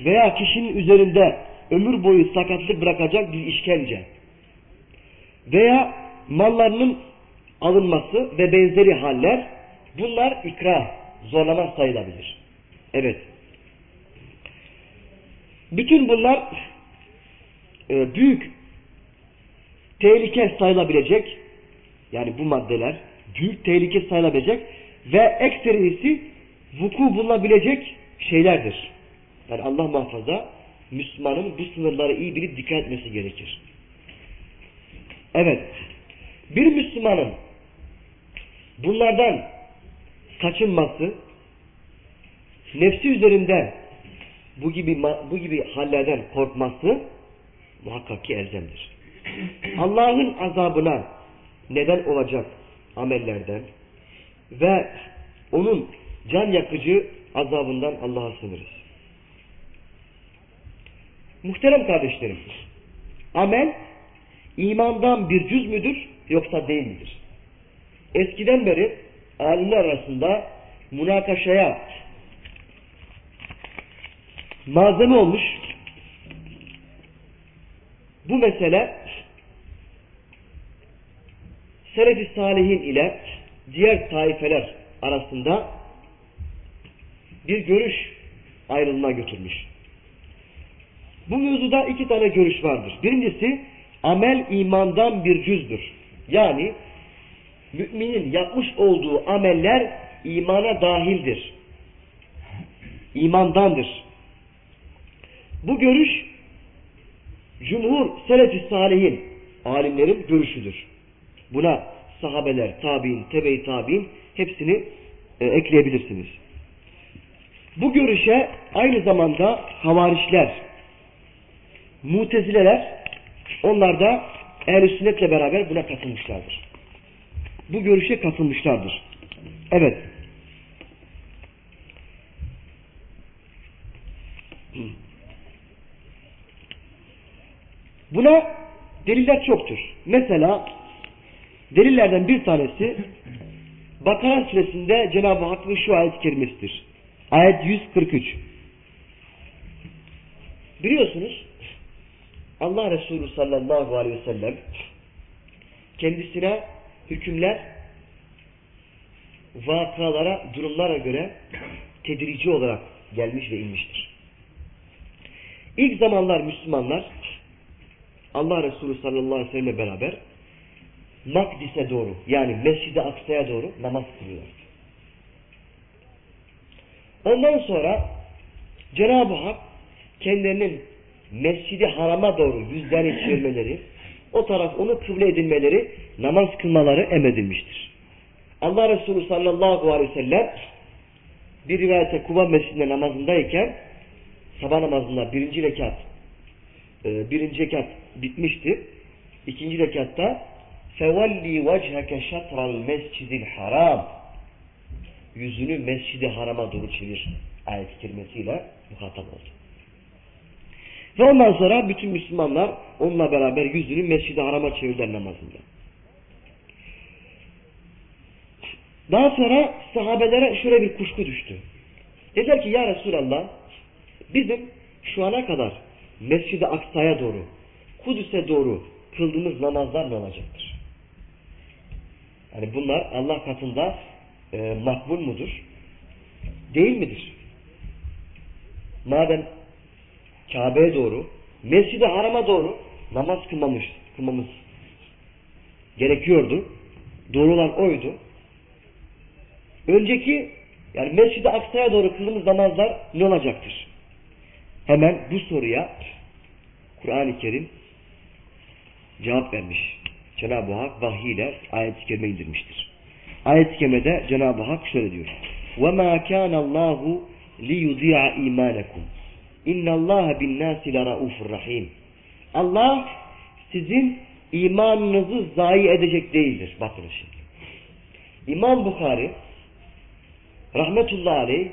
veya kişinin üzerinde ömür boyu sakatlık bırakacak bir işkence veya mallarının alınması ve benzeri haller bunlar ikra, zorlama sayılabilir. Evet. Bütün bunlar e, büyük tehlike sayılabilecek yani bu maddeler büyük tehlike sayılabilecek ve ekserisi vuku bulunabilecek şeylerdir. Yani Allah muhafaza Müslümanın bu sınırları iyi bilip dikkat etmesi gerekir. Evet. Bir Müslümanın bunlardan kaçınması nefsi üzerinde bu gibi bu gibi hallerden korkması muhakkak ki elzemdir. Allah'ın azabına neden olacak amellerden ve onun can yakıcı azabından Allah'a sınırız. Muhterem kardeşlerim, amel imandan bir cüz müdür yoksa değil midir? Eskiden beri alimler arasında münakaşaya malzeme olmuş bu mesele Selefi Salihin ile diğer taifeler arasında bir görüş ayrılığına götürmüş. Bu mevzuda iki tane görüş vardır. Birincisi amel imandan bir cüzdür. Yani müminin yapmış olduğu ameller imana dahildir. İmandandır. Bu görüş cumhur selefi salihin alimlerin görüşüdür. Buna sahabeler, tabi'in, tebe-i tabi'in hepsini e, ekleyebilirsiniz. Bu görüşe aynı zamanda havarişler, mutezileler onlar da ehl sünnetle beraber buna katılmışlardır. Bu görüşe katılmışlardır. Evet. Buna deliller çoktur. Mesela delillerden bir tanesi Bakara suresinde Cenab-ı Hakk'ın şu ayet kerimesidir. Ayet 143. Biliyorsunuz Allah Resulü sallallahu aleyhi ve sellem kendisine hükümler vakalara, durumlara göre tedrici olarak gelmiş ve inmiştir. İlk zamanlar Müslümanlar Allah Resulü sallallahu aleyhi ve sellemle beraber Makdis'e doğru yani Mescid-i Aksa'ya doğru namaz kılıyorlar. Ondan sonra Cenab-ı Hak kendilerinin Mescid-i Haram'a doğru yüzlerini çevirmeleri, o taraf onu kıble edilmeleri, namaz kılmaları emredilmiştir. Allah Resulü sallallahu aleyhi ve sellem bir rivayete Kuba Mescidinde namazındayken sabah namazında birinci rekat e, birinci rekat bitmişti. İkinci rekatta fevalli vecheke şatral mescidil haram yüzünü mescidi harama doğru çevir ayet-i kerimesiyle muhatap oldu. Ve ondan sonra bütün Müslümanlar onunla beraber yüzünü mescidi harama çevirdiler namazında. Daha sonra sahabelere şöyle bir kuşku düştü. Dediler ki ya Resulallah bizim şu ana kadar Mescid-i Aksa'ya doğru, Kudüs'e doğru kıldığımız namazlar ne olacaktır? Yani bunlar Allah katında e, makbul mudur? Değil midir? Madem Kabe'ye doğru, Mescid-i Haram'a doğru namaz kılmamış, kılmamız gerekiyordu. Doğru olan oydu. Önceki yani Mescid-i Aksa'ya doğru kıldığımız namazlar ne olacaktır? Hemen bu soruya Kur'an-ı Kerim cevap vermiş. Cenab-ı Hak vahiy ile ayet-i kerime indirmiştir. Ayet-i kerimede Cenab-ı Hak şöyle diyor. وَمَا كَانَ اللّٰهُ لِيُضِيعَ اِيمَانَكُمْ İnnallâhe binnâsi leraufur rahim. Allah sizin imanınızı zayi edecek değildir. Bakın şimdi. İmam Bukhari rahmetullahi aleyh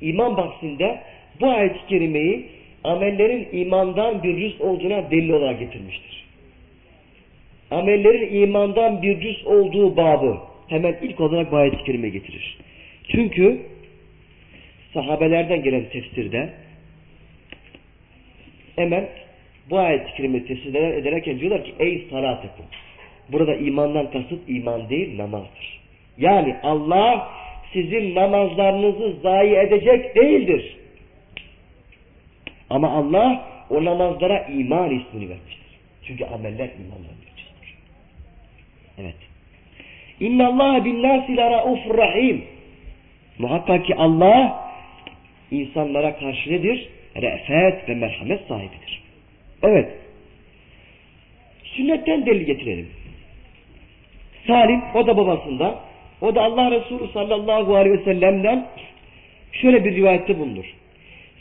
iman bahsinde bu ayet-i kerimeyi amellerin imandan bir cüz olduğuna delil olarak getirmiştir. Amellerin imandan bir cüz olduğu babı hemen ilk olarak bu ayet-i kerime getirir. Çünkü sahabelerden gelen tefsirde hemen bu ayet-i kerime tefsir ederken diyorlar ki ey salatekum. Burada imandan kasıt iman değil namazdır. Yani Allah sizin namazlarınızı zayi edecek değildir. Ama Allah o namazlara iman ismini vermiştir. Çünkü ameller imandan geçicidir. Evet. İnna Allah bin raufur rahim. Muhakkak ki Allah insanlara karşı nedir? Re'fet ve merhamet sahibidir. Evet. Sünnetten delil getirelim. Salim o da babasından o da Allah Resulü sallallahu aleyhi ve sellem'den şöyle bir rivayette bulunur.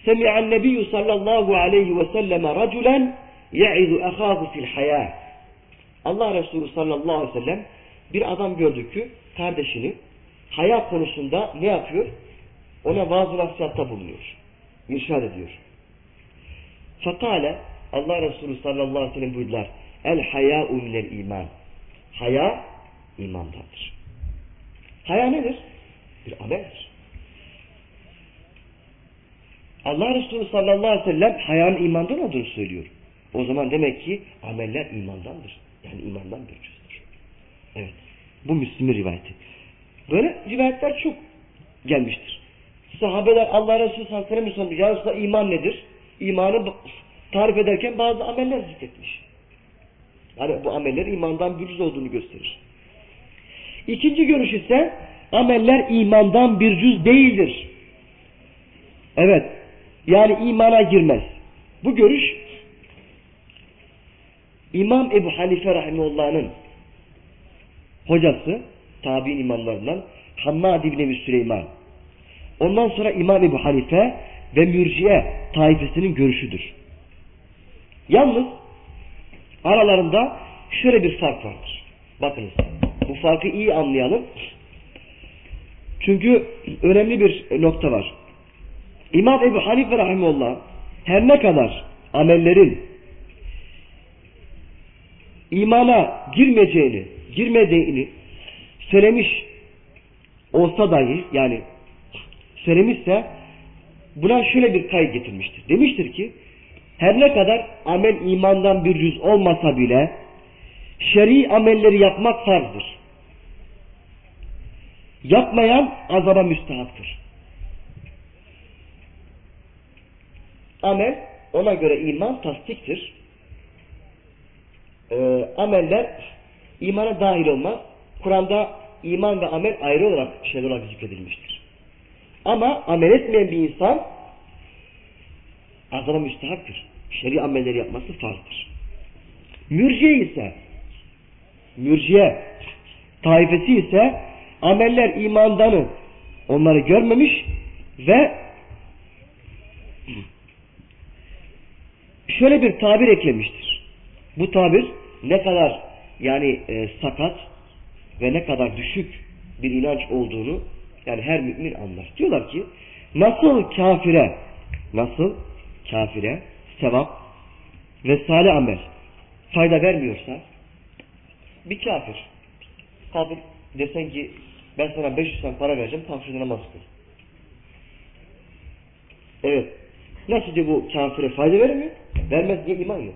Semi'an nebiyyü sallallahu aleyhi ve selleme raculen ye'izu ehâhu fil hayâ. Allah Resulü sallallahu aleyhi ve sellem bir adam gördü ki kardeşini hayat konusunda ne yapıyor? Ona vaaz nasihatta bulunuyor. İrşad ediyor. Fakale Allah Resulü sallallahu aleyhi ve sellem buyurdular. El hayâ'u minel iman. Haya imandandır. Haya nedir? Bir ameldir. Allah Resulü sallallahu aleyhi ve sellem hayanın imandan olduğunu söylüyor. O zaman demek ki ameller imandandır. Yani imandan bir cüzdür. Evet. Bu Müslüm'ün rivayeti. Böyle rivayetler çok gelmiştir. Sahabeler Allah Resulü sallallahu aleyhi ve sellem ya iman nedir? İmanı tarif ederken bazı ameller zikretmiş. Yani bu ameller imandan bir cüz olduğunu gösterir. İkinci görüş ise ameller imandan bir cüz değildir. Evet. Yani imana girmez. Bu görüş İmam Ebu Hanife Rahimullah'ın hocası, tabi'in imamlarından Hammad İbni Süleyman. Ondan sonra İmam Ebu Hanife ve Mürciye taifesinin görüşüdür. Yalnız aralarında şöyle bir fark vardır. Bakınız bu farkı iyi anlayalım. Çünkü önemli bir nokta var. İmam Ebu Hanife Rahimullah her ne kadar amellerin imana girmeyeceğini, girmediğini söylemiş olsa dahi yani söylemişse buna şöyle bir kayıt getirmiştir. Demiştir ki her ne kadar amel imandan bir cüz olmasa bile şer'i amelleri yapmak farzdır. Yapmayan azaba müstahaptır. Amel ona göre iman tasdiktir. Ee, ameller imana dahil olmaz. Kur'an'da iman ve amel ayrı olarak şeyler olarak zikredilmiştir. Ama amel etmeyen bir insan azaba müstahaptır. Şer'i amelleri yapması farzdır. Mürciye ise mürciye taifesi ise ameller imandanı onları görmemiş ve şöyle bir tabir eklemiştir. Bu tabir ne kadar yani e, sakat ve ne kadar düşük bir inanç olduğunu yani her mümin anlar. Diyorlar ki nasıl kafire nasıl kafire sevap ve salih amel fayda vermiyorsa bir kafir kafir desen ki ben sana 500 tane para vereceğim kalk namaz kıl. Evet. Nasıl diyor bu kafire fayda vermiyor? Vermez diye iman yok.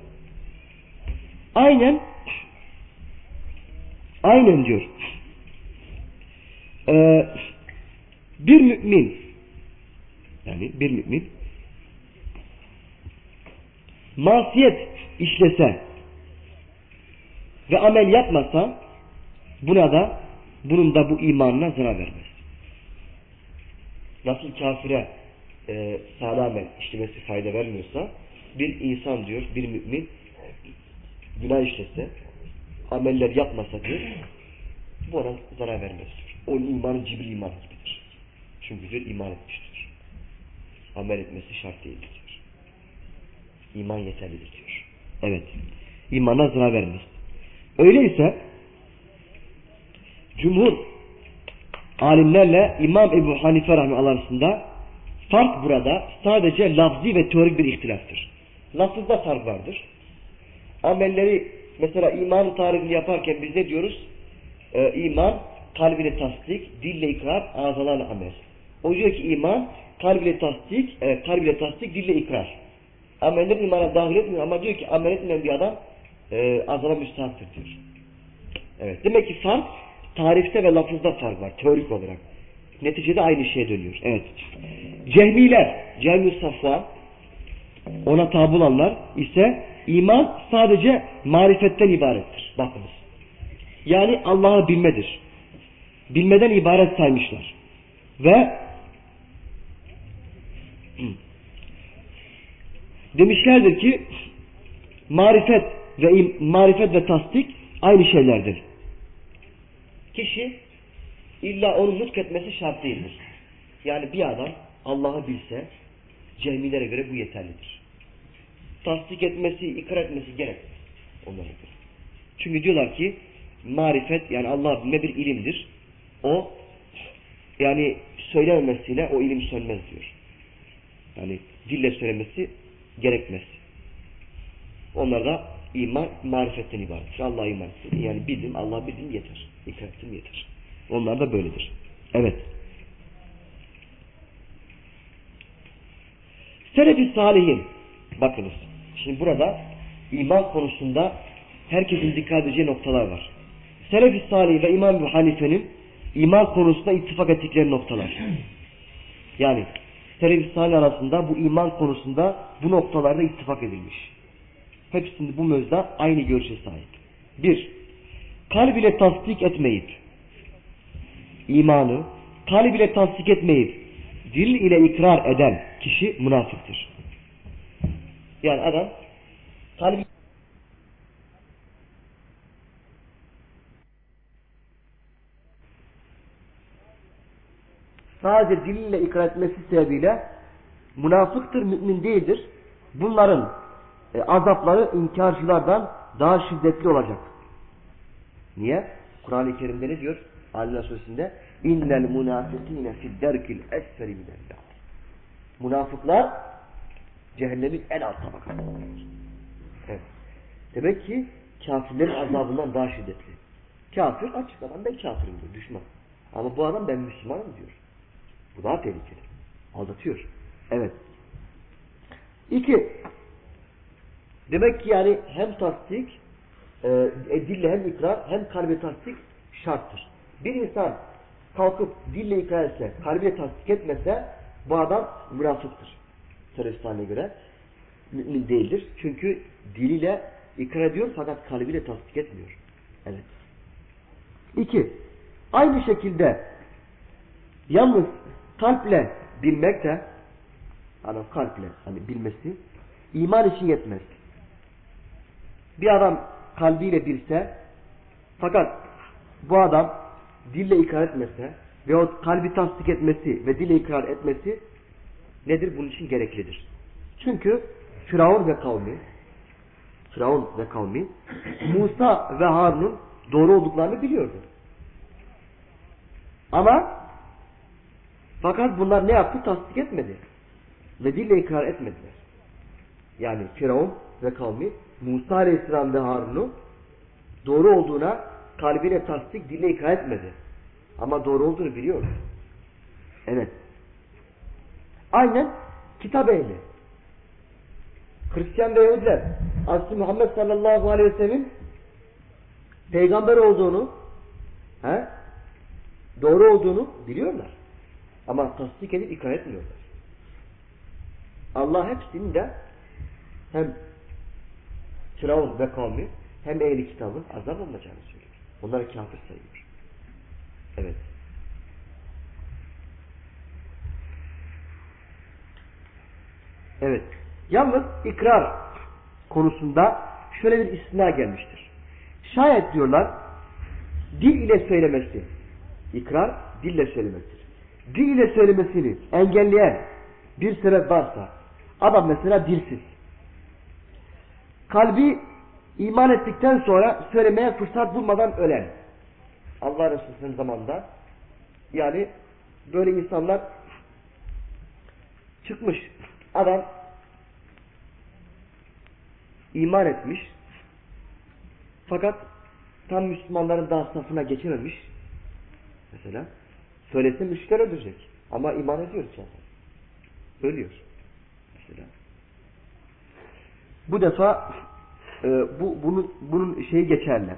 Aynen aynen diyor. Ee, bir mümin yani bir mümin masiyet işlese ve amel yapmasa buna da bunun da bu imanına zarar vermez. Nasıl kafire e, salih amel işlemesi fayda vermiyorsa bir insan diyor, bir mümin günah işlese ameller yapmasa diyor bu ona zarar vermez diyor. Onun imanı cibril iman gibidir. Çünkü diyor iman etmiştir. Amel etmesi şart değildir diyor. İman yeterlidir diyor. Evet. İmana zarar vermez. Öyleyse cumhur alimlerle İmam Ebu Hanife rahmetullah arasında fark burada sadece lafzi ve teorik bir ihtilaftır. Lafızda fark vardır. Amelleri mesela iman tarifini yaparken biz ne diyoruz? Ee, iman kalbine tasdik, dille ikrar, ağzalarla amel. O diyor ki iman kalbine tasdik, e, kalbine tasdik, dille ikrar. Ameller imana dahil etmiyor ama diyor ki amel etmeyen bir adam e, azala müstahaptır diyor. Evet. Demek ki fark tarifte ve lafızda fark var teorik olarak. Neticede aynı şeye dönüyor. Evet. Cehmiler, Cehmi Safva ona tabi olanlar ise iman sadece marifetten ibarettir. Bakınız. Yani Allah'ı bilmedir. Bilmeden ibaret saymışlar. Ve demişlerdir ki marifet ve marifet ve tasdik aynı şeylerdir. Kişi illa onu nutketmesi şart değildir. Yani bir adam Allah'ı bilse cehmilere göre bu yeterlidir. Tasdik etmesi, ikrar etmesi gerekmez. Onlara göre. Çünkü diyorlar ki marifet yani Allah bilme bir ilimdir. O yani söylememesiyle o ilim sönmez diyor. Yani dille söylemesi gerekmez. Onlar da iman marifetten ibarettir. Allah iman etsin. Yani bildim, Allah bildim yeter. İkrar ettim yeter. Onlar da böyledir. Evet. Selefi salihin. Bakınız. Şimdi burada iman konusunda herkesin dikkat edeceği noktalar var. Selefi salih ve İmam Ebu Hanife'nin iman konusunda ittifak ettikleri noktalar. Yani Selefi salih arasında bu iman konusunda bu noktalarda ittifak edilmiş. Hepsinde bu mözda aynı görüşe sahip. Bir, kalb ile tasdik etmeyip imanı kalb ile tasdik etmeyip dil ile ikrar eden kişi münafıktır. Yani adam kalbi sadece diliyle ikrar etmesi sebebiyle münafıktır, mümin değildir. Bunların e, azapları inkarcılardan daha şiddetli olacak. Niye? Kur'an-ı Kerim'de ne diyor? Ali Suresi'nde innel munafikine fidderkil esferi minel Münafıklar cehennemin en alt tabakasında. Evet. Demek ki kafirlerin azabından daha şiddetli. Kafir açıklanan ben kafirim diyor, düşman. Ama bu adam ben Müslümanım diyor. Bu daha tehlikeli. Aldatıyor. Evet. İki. Demek ki yani hem tasdik, e, dille hem ikrar hem kalbe tasdik şarttır. Bir insan kalkıp dille ikrar etse, kalbiyle tasdik etmese bu adam münafıktır. Teröristane göre mümin değildir. Çünkü diliyle ikrar ediyor fakat kalbiyle tasdik etmiyor. Evet. İki. Aynı şekilde yalnız kalple bilmek de hani kalple hani bilmesi iman için yetmez. Bir adam kalbiyle bilse fakat bu adam dille ikrar etmese veyahut kalbi tasdik etmesi ve dille ikrar etmesi nedir? Bunun için gereklidir. Çünkü Firavun ve kavmi Firavun ve kavmi Musa ve Harun'un doğru olduklarını biliyordu. Ama fakat bunlar ne yaptı? Tasdik etmedi. Ve dille ikrar etmediler. Yani Firavun ve kavmi Musa Aleyhisselam ve Harun'u doğru olduğuna kalbiyle tasdik, dille ikrar etmedi. Ama doğru olduğunu biliyor. Evet. Aynen kitap ehli. Hristiyan ve Yahudiler Aslı Muhammed sallallahu aleyhi ve sellem'in peygamber olduğunu he, doğru olduğunu biliyorlar. Ama tasdik edip ikrar etmiyorlar. Allah hepsini de hem Firavun ve kavmi hem ehli kitabın azap olacağını söylüyor. Onları kafir sayıyor. Evet. Evet. Yalnız ikrar konusunda şöyle bir istina gelmiştir. Şayet diyorlar dil ile söylemesi ikrar dille söylemesidir. Dil söylemesini engelleyen bir sebep varsa adam mesela dilsiz. Kalbi iman ettikten sonra söylemeye fırsat bulmadan ölen. Allah Resulü'nün zamanında yani böyle insanlar çıkmış. Adam iman etmiş. Fakat tam Müslümanların daha safına geçememiş. Mesela söylesin müşter öldürecek. Ama iman ediyor zaten. Ölüyor. Mesela. Bu defa e, bu bunun bunun şeyi geçerli.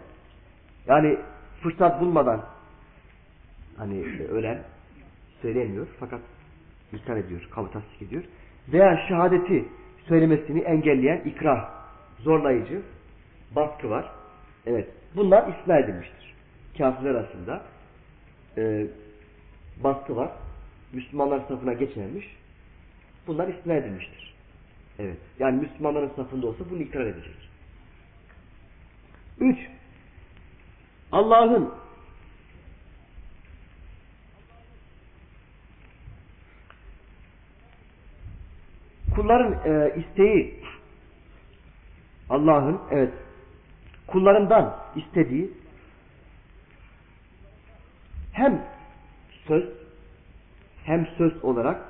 Yani fırsat bulmadan hani ölen söyleyemiyor fakat iptal ediyor, kabul tasdik ediyor. Veya şehadeti söylemesini engelleyen ikrah, zorlayıcı baskı var. Evet. Bunlar isna edilmiştir. Kafirler arasında e, baskı var. Müslümanlar safına geçmemiş. Bunlar isna edilmiştir. Evet. Yani Müslümanların safında olsa bunu ikrar edecek. Üç. Allah'ın kulların e, isteği Allah'ın evet kullarından istediği hem söz hem söz olarak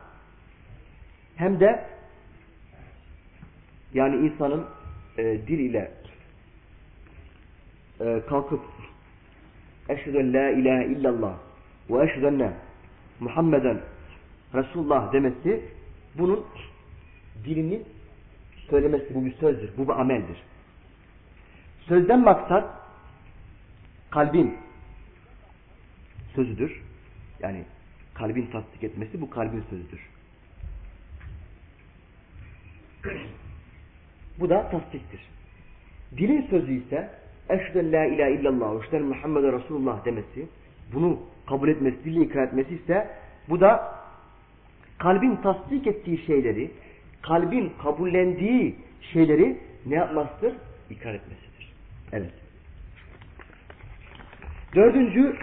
hem de yani insanın e, dil ile e, kalkıp eşhedü la ilahe illallah ve eşhedü Muhammeden Resulullah demesi bunun dilinin söylemesi bu bir sözdür. Bu bir ameldir. Sözden maksat kalbin sözüdür. Yani kalbin tasdik etmesi bu kalbin sözüdür. Bu da tasdiktir. Dilin sözü ise eşheden la ilahe illallah eşheden Muhammeden Resulullah demesi bunu kabul etmesi, dilin ikrar etmesi ise bu da kalbin tasdik ettiği şeyleri kalbin kabullendiği şeyleri ne yapmasıdır? İkrar etmesidir. Evet. Dördüncü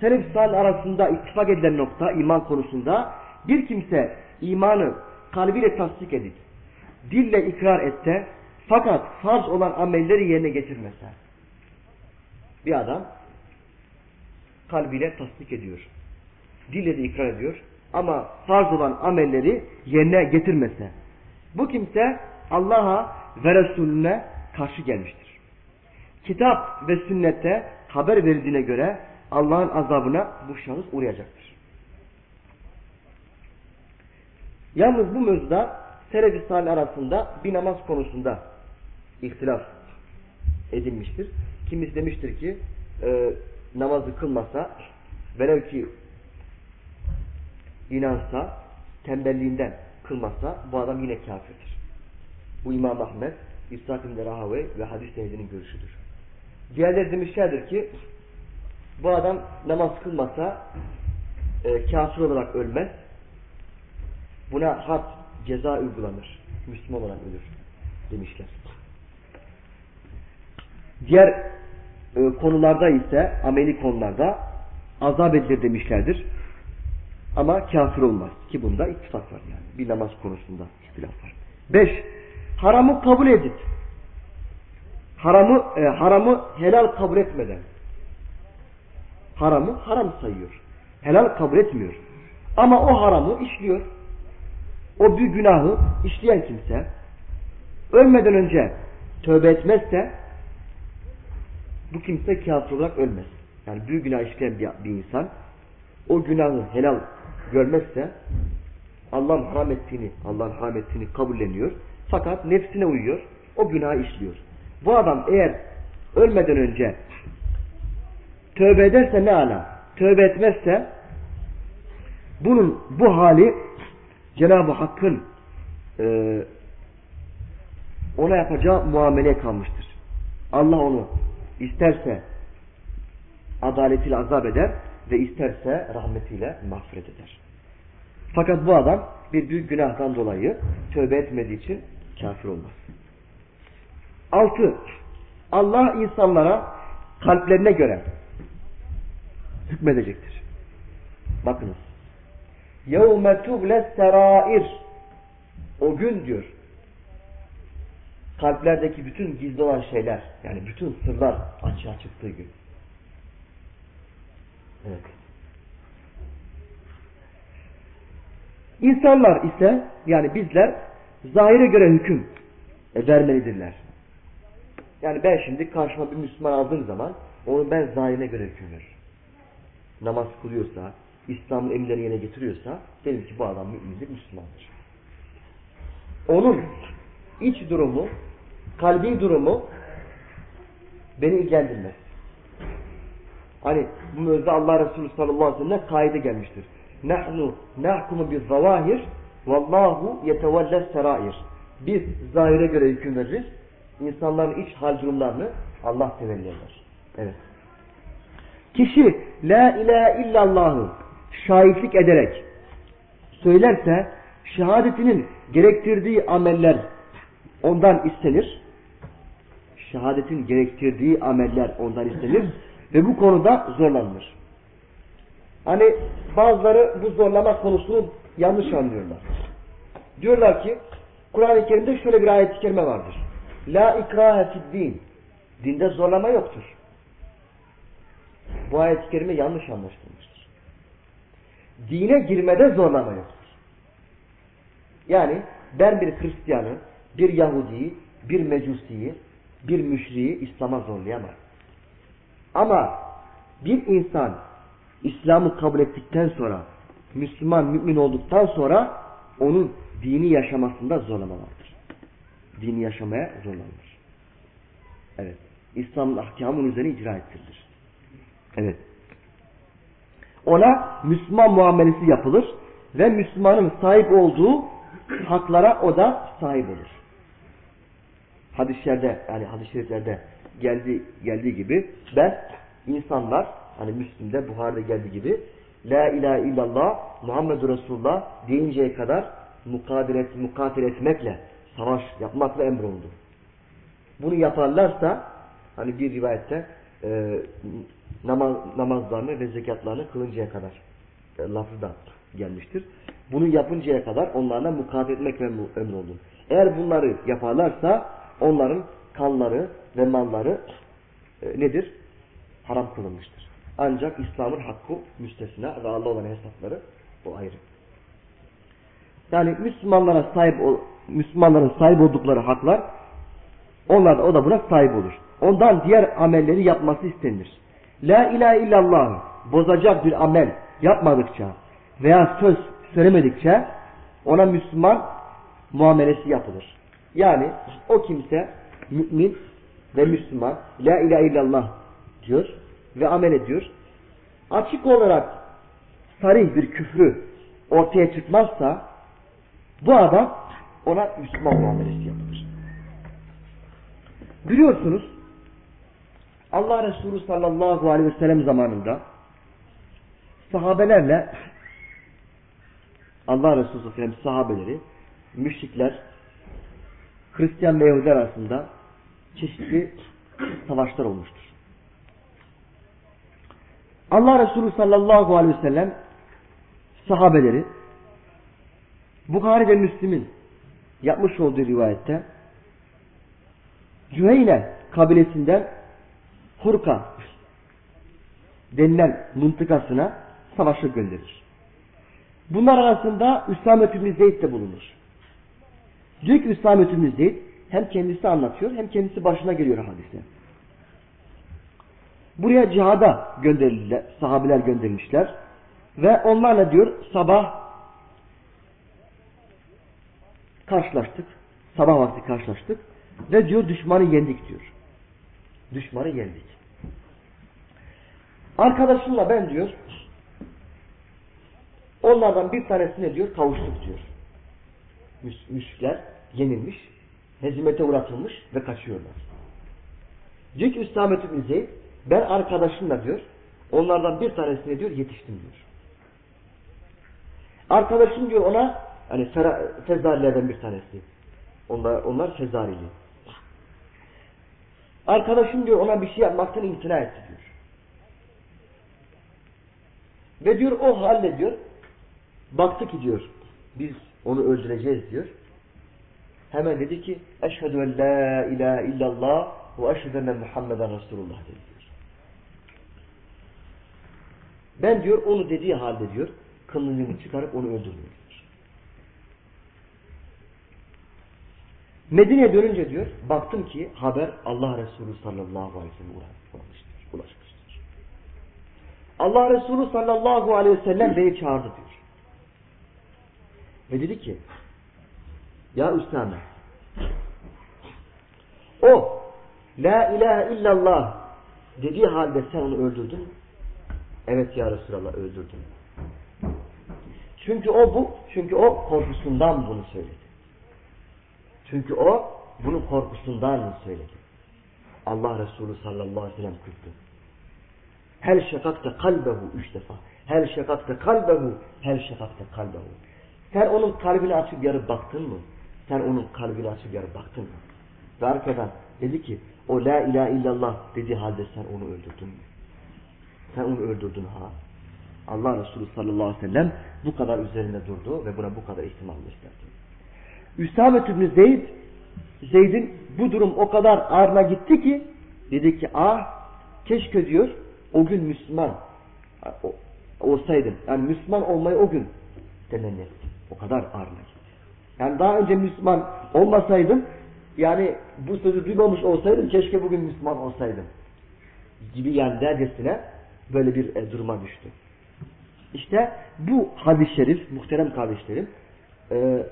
selef salih arasında ittifak edilen nokta iman konusunda bir kimse imanı kalbiyle tasdik edip dille ikrar etse fakat farz olan amelleri yerine getirmese bir adam kalbiyle tasdik ediyor. Dille de ikrar ediyor ama farz olan amelleri yerine getirmese bu kimse Allah'a ve Resulüne karşı gelmiştir. Kitap ve sünnette haber verildiğine göre Allah'ın azabına bu şahıs uğrayacaktır. Yalnız bu mevzuda Selefi Salih arasında bir namaz konusunda ihtilaf edilmiştir. Kimisi demiştir ki e, namazı kılmasa velev ki inansa tembelliğinden kılmazsa bu adam yine kafirdir. Bu İmam Ahmet, İshak İbn Rahavi ve hadis ehlinin görüşüdür. Diğerleri demişlerdir ki bu adam namaz kılmasa e, kafir olarak ölmez. Buna had ceza uygulanır. Müslüman olarak ölür demişler. Diğer e, konularda ise ameli konularda azap edilir demişlerdir. Ama kafir olmaz. Ki bunda ittifak var yani. Bir namaz konusunda ihtilaf var. Beş, haramı kabul edip haramı e, haramı helal kabul etmeden haramı haram sayıyor. Helal kabul etmiyor. Ama o haramı işliyor. O bir günahı işleyen kimse ölmeden önce tövbe etmezse bu kimse kafir olarak ölmez. Yani büyük günah işleyen bir, bir insan o günahı helal görmezse Allah'ın haram ettiğini, Allah'ın haram ettiğini kabulleniyor. Fakat nefsine uyuyor. O günahı işliyor. Bu adam eğer ölmeden önce tövbe ederse ne ala? Tövbe etmezse bunun bu hali Cenab-ı Hakk'ın e, ona yapacağı muameleye kalmıştır. Allah onu isterse adaletiyle azap eder ve isterse rahmetiyle mağfiret eder. Fakat bu adam bir büyük günahtan dolayı tövbe etmediği için kafir olmaz. Altı, Allah insanlara kalplerine göre hükmedecektir. Bakınız. يَوْمَ تُبْلَ serair O gün diyor kalplerdeki bütün gizli olan şeyler yani bütün sırlar açığa çıktığı gün. Evet. İnsanlar ise yani bizler zahire göre hüküm vermelidirler. Yani ben şimdi karşıma bir Müslüman aldığım zaman onu ben zahirine göre hüküm veririm. Namaz kılıyorsa, İslam'ın emirlerini yerine getiriyorsa derim ki bu adam mümindir, Müslümandır. Onun iç durumu, kalbi durumu beni ilgilendirmez. Hani bu mevzuda Allah Resulü sallallahu aleyhi ve sellem kaide gelmiştir. Nahnu nahkumu bi zavahir vallahu yetevelle serair. Biz zahire göre hüküm veririz. İnsanların iç hal durumlarını Allah tevelli eder. Evet. Kişi la ilahe illallahı şahitlik ederek söylerse şehadetinin gerektirdiği ameller ondan istenir. Şehadetin gerektirdiği ameller ondan istenir ve bu konuda zorlanır. Hani bazıları bu zorlama konusunu yanlış anlıyorlar. Diyorlar ki Kur'an-ı Kerim'de şöyle bir ayet-i kerime vardır. La ikrahe fid din. Dinde zorlama yoktur. Bu ayet-i kerime yanlış anlaşılmıştır. Dine girmede zorlama yoktur. Yani ben bir Hristiyanı, bir Yahudi'yi, bir Mecusi'yi, bir müşriyi İslam'a zorlayamam. Ama bir insan İslam'ı kabul ettikten sonra, Müslüman, mümin olduktan sonra onun dini yaşamasında zorlama vardır. Dini yaşamaya zorlanır. Evet. İslam'ın ahkamının üzerine icra ettirilir. Evet. Ona Müslüman muamelesi yapılır ve Müslümanın sahip olduğu haklara o da sahip olur. Hadislerde yani hadis-i şeriflerde geldi, geldiği gibi ben insanlar hani Müslim'de Buhari'de geldiği gibi La ilahe illallah Muhammedur Resulullah deyinceye kadar mukatil, et, mukatil etmekle savaş yapmakla emrolundu. Bunu yaparlarsa hani bir rivayette e, namaz, namazlarını ve zekatlarını kılıncaya kadar e, lafı da gelmiştir. Bunu yapıncaya kadar onlarla mukatil etmek emrolundu. Eğer bunları yaparlarsa onların kanları ve malları e, nedir? Haram kılınmıştır. Ancak İslam'ın hakkı müstesna ve Allah olan hesapları o ayrı. Yani Müslümanlara sahip Müslümanların sahip oldukları haklar onlar da o da buna sahip olur. Ondan diğer amelleri yapması istenir. La ilahe illallah bozacak bir amel yapmadıkça veya söz söylemedikçe ona Müslüman muamelesi yapılır. Yani o kimse mümin ve Müslüman La ilahe illallah diyor ve amel ediyor. Açık olarak sarih bir küfrü ortaya çıkmazsa bu adam ona Müslüman muamelesi yapılır. Biliyorsunuz Allah Resulü sallallahu aleyhi ve sellem zamanında sahabelerle Allah Resulü sallallahu aleyhi ve sellem sahabeleri müşrikler Hristiyan ve Yahudiler arasında çeşitli savaşlar olmuştur. Allah Resulü sallallahu aleyhi ve sellem sahabeleri Bukhari ve Müslim'in yapmış olduğu rivayette Cüheyne kabilesinden Hurka denilen mıntıkasına savaşa gönderir. Bunlar arasında Üsamet İbni Zeyd de bulunur. Diyor ki Üsamet İbni Zeyd hem kendisi anlatıyor hem kendisi başına geliyor hadise. Buraya cihada gönderildiler, sahabiler gönderilmişler ve onlarla diyor sabah karşılaştık. Sabah vakti karşılaştık ve diyor düşmanı yendik diyor. Düşmanı yendik. Arkadaşımla ben diyor onlardan bir tanesine diyor kavuştuk diyor. Müşrikler yenilmiş, hezimete uğratılmış ve kaçıyorlar. Diyor ki Üstamet İbni Zeyd ben arkadaşımla diyor onlardan bir tanesine diyor yetiştim diyor. Arkadaşım diyor ona hani Fezarilerden bir tanesi. Onlar, onlar Fezarili. Arkadaşım diyor ona bir şey yapmaktan imtina etti diyor. Ve diyor o halde diyor baktı ki diyor biz onu öldüreceğiz diyor. Hemen dedi ki eşhedü en la ilahe illallah ve eşhedü enne Muhammeden Resulullah dedi diyor. Ben diyor onu dediği halde diyor kılıncımı çıkarıp onu öldürdüm diyor. Medine'ye dönünce diyor baktım ki haber Allah Resulü sallallahu aleyhi ve sellem ulaşmıştır. ulaşmıştır. Allah Resulü sallallahu aleyhi ve sellem beni çağırdı diyor. Ve dedi ki ya Üstame o La ilahe illallah dediği halde sen onu öldürdün. Evet ya Resulallah öldürdüm. Çünkü o bu, çünkü o korkusundan bunu söyledi. Çünkü o bunun korkusundan söyledi. Allah Resulü sallallahu aleyhi ve sellem kızdı. Hel şakakte kalbehu üç defa. Hel şakakte kalbehu. Hel şakakte kalbehu. Sen onun kalbini açıp yarıp baktın mı? Sen onun kalbini açıp yarıp baktın mı? Ve arkadan dedi ki o la ilahe illallah dediği halde sen onu öldürdün mü? Sen onu öldürdün ha. Allah Resulü sallallahu aleyhi ve sellem bu kadar üzerinde durdu ve buna bu kadar ihtimal gösterdi. Üsamet İbni Zeyd Zeyd'in bu durum o kadar ağrına gitti ki dedi ki ah keşke diyor o gün Müslüman olsaydım. Yani Müslüman olmayı o gün temenni. O kadar ağrına gitti. Yani daha önce Müslüman olmasaydım yani bu sözü duymamış olsaydım keşke bugün Müslüman olsaydım. Gibi yani dercesine böyle bir e, duruma düştü. İşte bu hadis-i şerif muhterem kardeşlerim e,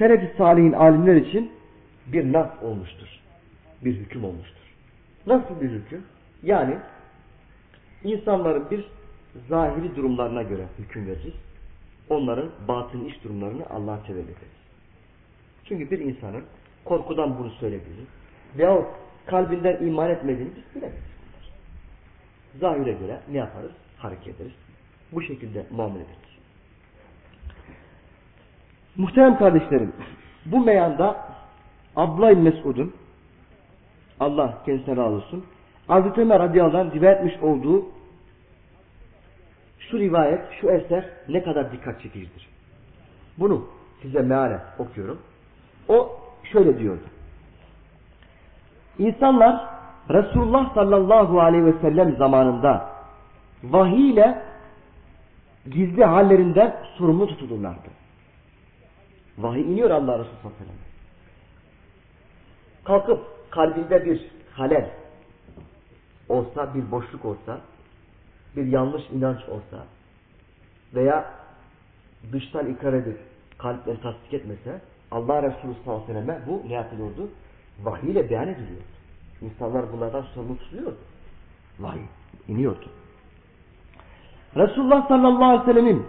Senet-i Salih'in alimler için bir nas olmuştur. Bir hüküm olmuştur. Nasıl bir hüküm? Yani insanların bir zahiri durumlarına göre hüküm veririz. Onların batın iş durumlarını Allah'a ederiz. Çünkü bir insanın korkudan bunu söyleyebilir. Veyahut kalbinden iman etmediğini biz bilemeyiz. Zahire göre ne yaparız? Hareket ederiz. Bu şekilde muamele ederiz. Muhterem kardeşlerim, bu meyanda Abdullah Mesud'un Allah kendisine razı olsun Hazreti Ömer radıyallahu anh rivayet etmiş olduğu şu rivayet, şu eser ne kadar dikkat çekicidir. Bunu size meale okuyorum. O şöyle diyordu. İnsanlar Resulullah sallallahu aleyhi ve sellem zamanında vahiy ile gizli hallerinden sorumlu tutulurlardı. Vahiy iniyor Allah Resulü sallallahu aleyhi ve sellem. Kalkıp kalbinde bir halel olsa, bir boşluk olsa, bir yanlış inanç olsa veya dıştan ikrar edip kalpten tasdik etmese Allah Resulü sallallahu aleyhi ve selleme bu ne yapılıyordu? Vahiy ile beyan ediliyordu. İnsanlar bunlardan sorumlu tutuluyordu. Vahiy iniyordu. Resulullah sallallahu aleyhi ve sellemin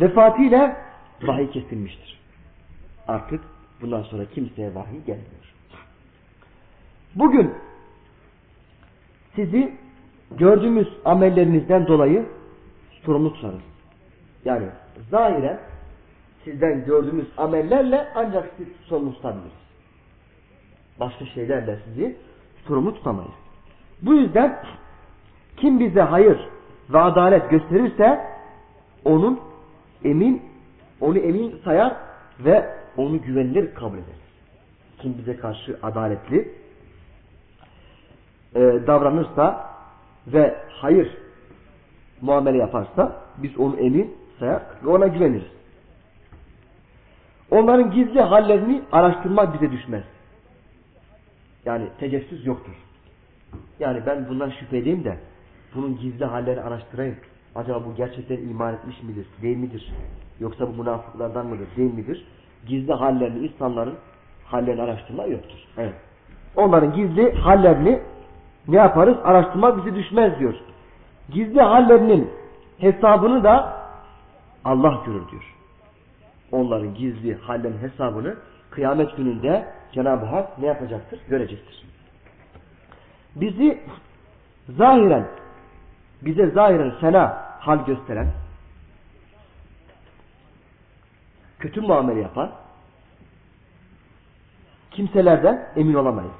vefatıyla vahiy kesilmiştir. Artık bundan sonra kimseye vahiy gelmiyor. Bugün sizi gördüğümüz amellerinizden dolayı sorumlu tutarız. Yani zahiren sizden gördüğümüz amellerle ancak siz sorumlu tutabiliriz. Başka şeylerle sizi sorumlu tutamayız. Bu yüzden kim bize hayır ve adalet gösterirse onun emin onu emin sayar ve onu güvenilir kabul ederiz. Kim bize karşı adaletli e, davranırsa ve hayır muamele yaparsa biz onu emin sayar ve ona güveniriz. Onların gizli hallerini araştırmak bize düşmez. Yani tecessüs yoktur. Yani ben bundan şüphe edeyim de bunun gizli hallerini araştırayım. Acaba bu gerçekten iman etmiş midir, değil midir? Yoksa bu münafıklardan mıdır, değil midir? Gizli hallerini, insanların hallerini araştırma yoktur. Evet. Onların gizli hallerini ne yaparız? Araştırma bizi düşmez diyor. Gizli hallerinin hesabını da Allah görür diyor. Onların gizli hallerin hesabını kıyamet gününde Cenab-ı Hak ne yapacaktır? Görecektir. Bizi zahiren bize zahiren fena hal gösteren kötü muamele yapan kimselerden emin olamayız.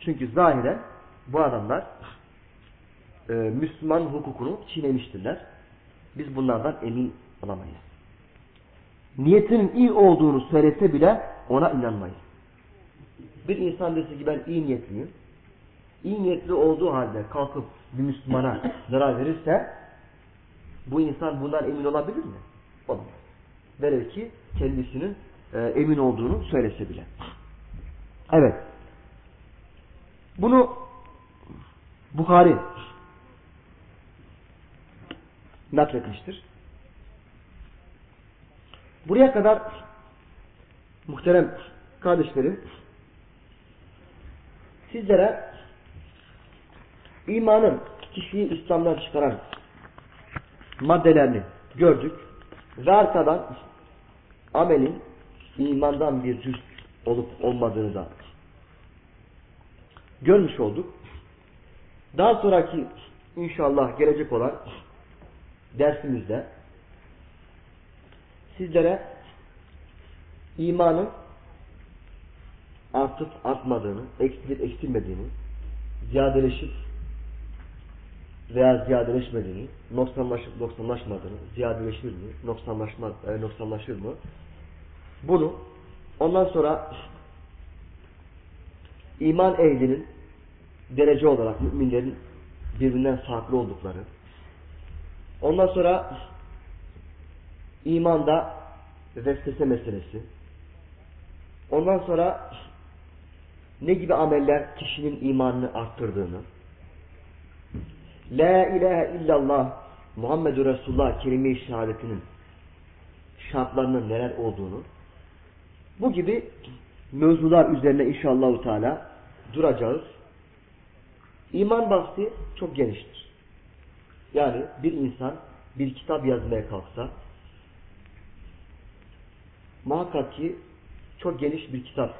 Çünkü zahiren bu adamlar e, Müslüman hukukunu çiğnemiştirler. Biz bunlardan emin olamayız. Niyetinin iyi olduğunu söylese bile ona inanmayız. Bir insan dese ki ben iyi niyetliyim. İyi niyetli olduğu halde kalkıp bir Müslümana zarar verirse bu insan bundan emin olabilir mi? Olamaz. Velev ki kendisinin e, emin olduğunu söylese bile. Evet. Bunu Bukhari nakletmiştir. Buraya kadar muhterem kardeşlerim sizlere imanın kişiyi İslam'dan çıkaran maddelerini gördük ve arkadan amelin imandan bir cüz olup olmadığını da görmüş olduk. Daha sonraki inşallah gelecek olan dersimizde sizlere imanın artıp artmadığını, eksilip eksilmediğini, ziyadeleşip veya ziyadeleşmediğini, noksanlaşıp noksanlaşmadığını, ziyadeleşir mi, noksanlaşma, e, noksanlaşır mı? Bunu ondan sonra iman ehlinin derece olarak müminlerin birbirinden farklı oldukları, ondan sonra imanda vesvese meselesi, ondan sonra ne gibi ameller kişinin imanını arttırdığını, La ilahe illallah Muhammedur Resulullah kelime-i şehadetinin şartlarının neler olduğunu bu gibi mevzular üzerine inşallah Teala duracağız. İman bahsi çok geniştir. Yani bir insan bir kitap yazmaya kalksa muhakkak ki çok geniş bir kitap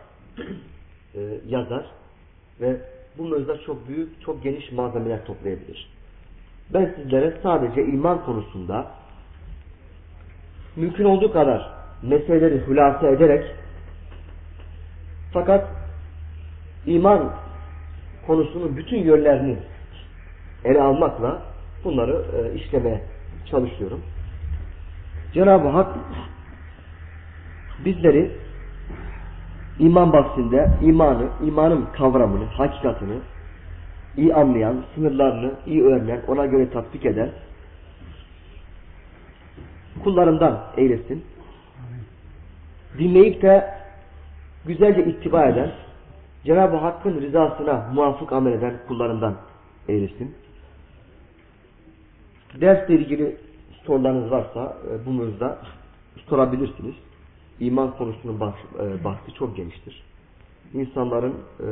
e, yazar ve bu mevzuda çok büyük, çok geniş malzemeler toplayabilir. Ben sizlere sadece iman konusunda mümkün olduğu kadar meseleleri hülasa ederek fakat iman konusunun bütün yönlerini ele almakla bunları e, işlemeye çalışıyorum. Cenab-ı Hak bizleri iman bahsinde imanı, imanın kavramını, hakikatini iyi anlayan, sınırlarını iyi öğrenen, ona göre tatbik eden kullarından eylesin. Dinleyip de güzelce ittiba eden, Cenab-ı Hakk'ın rızasına muvafık amel eden kullarından eylesin. Dersle ilgili sorularınız varsa e, bu mevzuda sorabilirsiniz. İman konusunun e, bahsi çok geniştir. İnsanların e,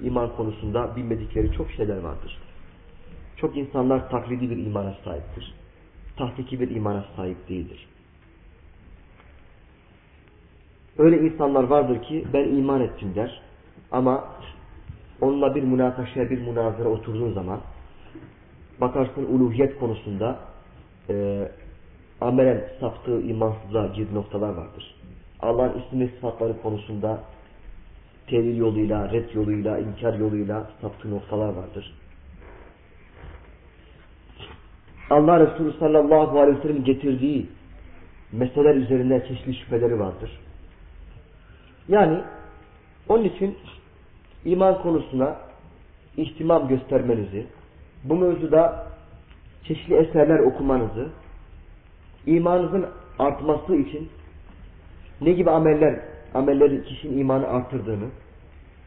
iman konusunda bilmedikleri çok şeyler vardır. Çok insanlar taklidi bir imana sahiptir. Tahkiki bir imana sahip değildir. Öyle insanlar vardır ki ben iman ettim der ama onunla bir münakaşaya bir münazara oturduğun zaman bakarsın uluhiyet konusunda e, amelen saptığı imansızlığa girdiği noktalar vardır. Allah'ın isim ve sıfatları konusunda tevil yoluyla, red yoluyla, inkar yoluyla saptığı noktalar vardır. Allah Resulü sallallahu aleyhi ve sellem getirdiği meseleler üzerinde çeşitli şüpheleri vardır. Yani onun için iman konusuna ihtimam göstermenizi, bu mevzuda çeşitli eserler okumanızı, imanınızın artması için ne gibi ameller, amellerin kişinin imanı arttırdığını,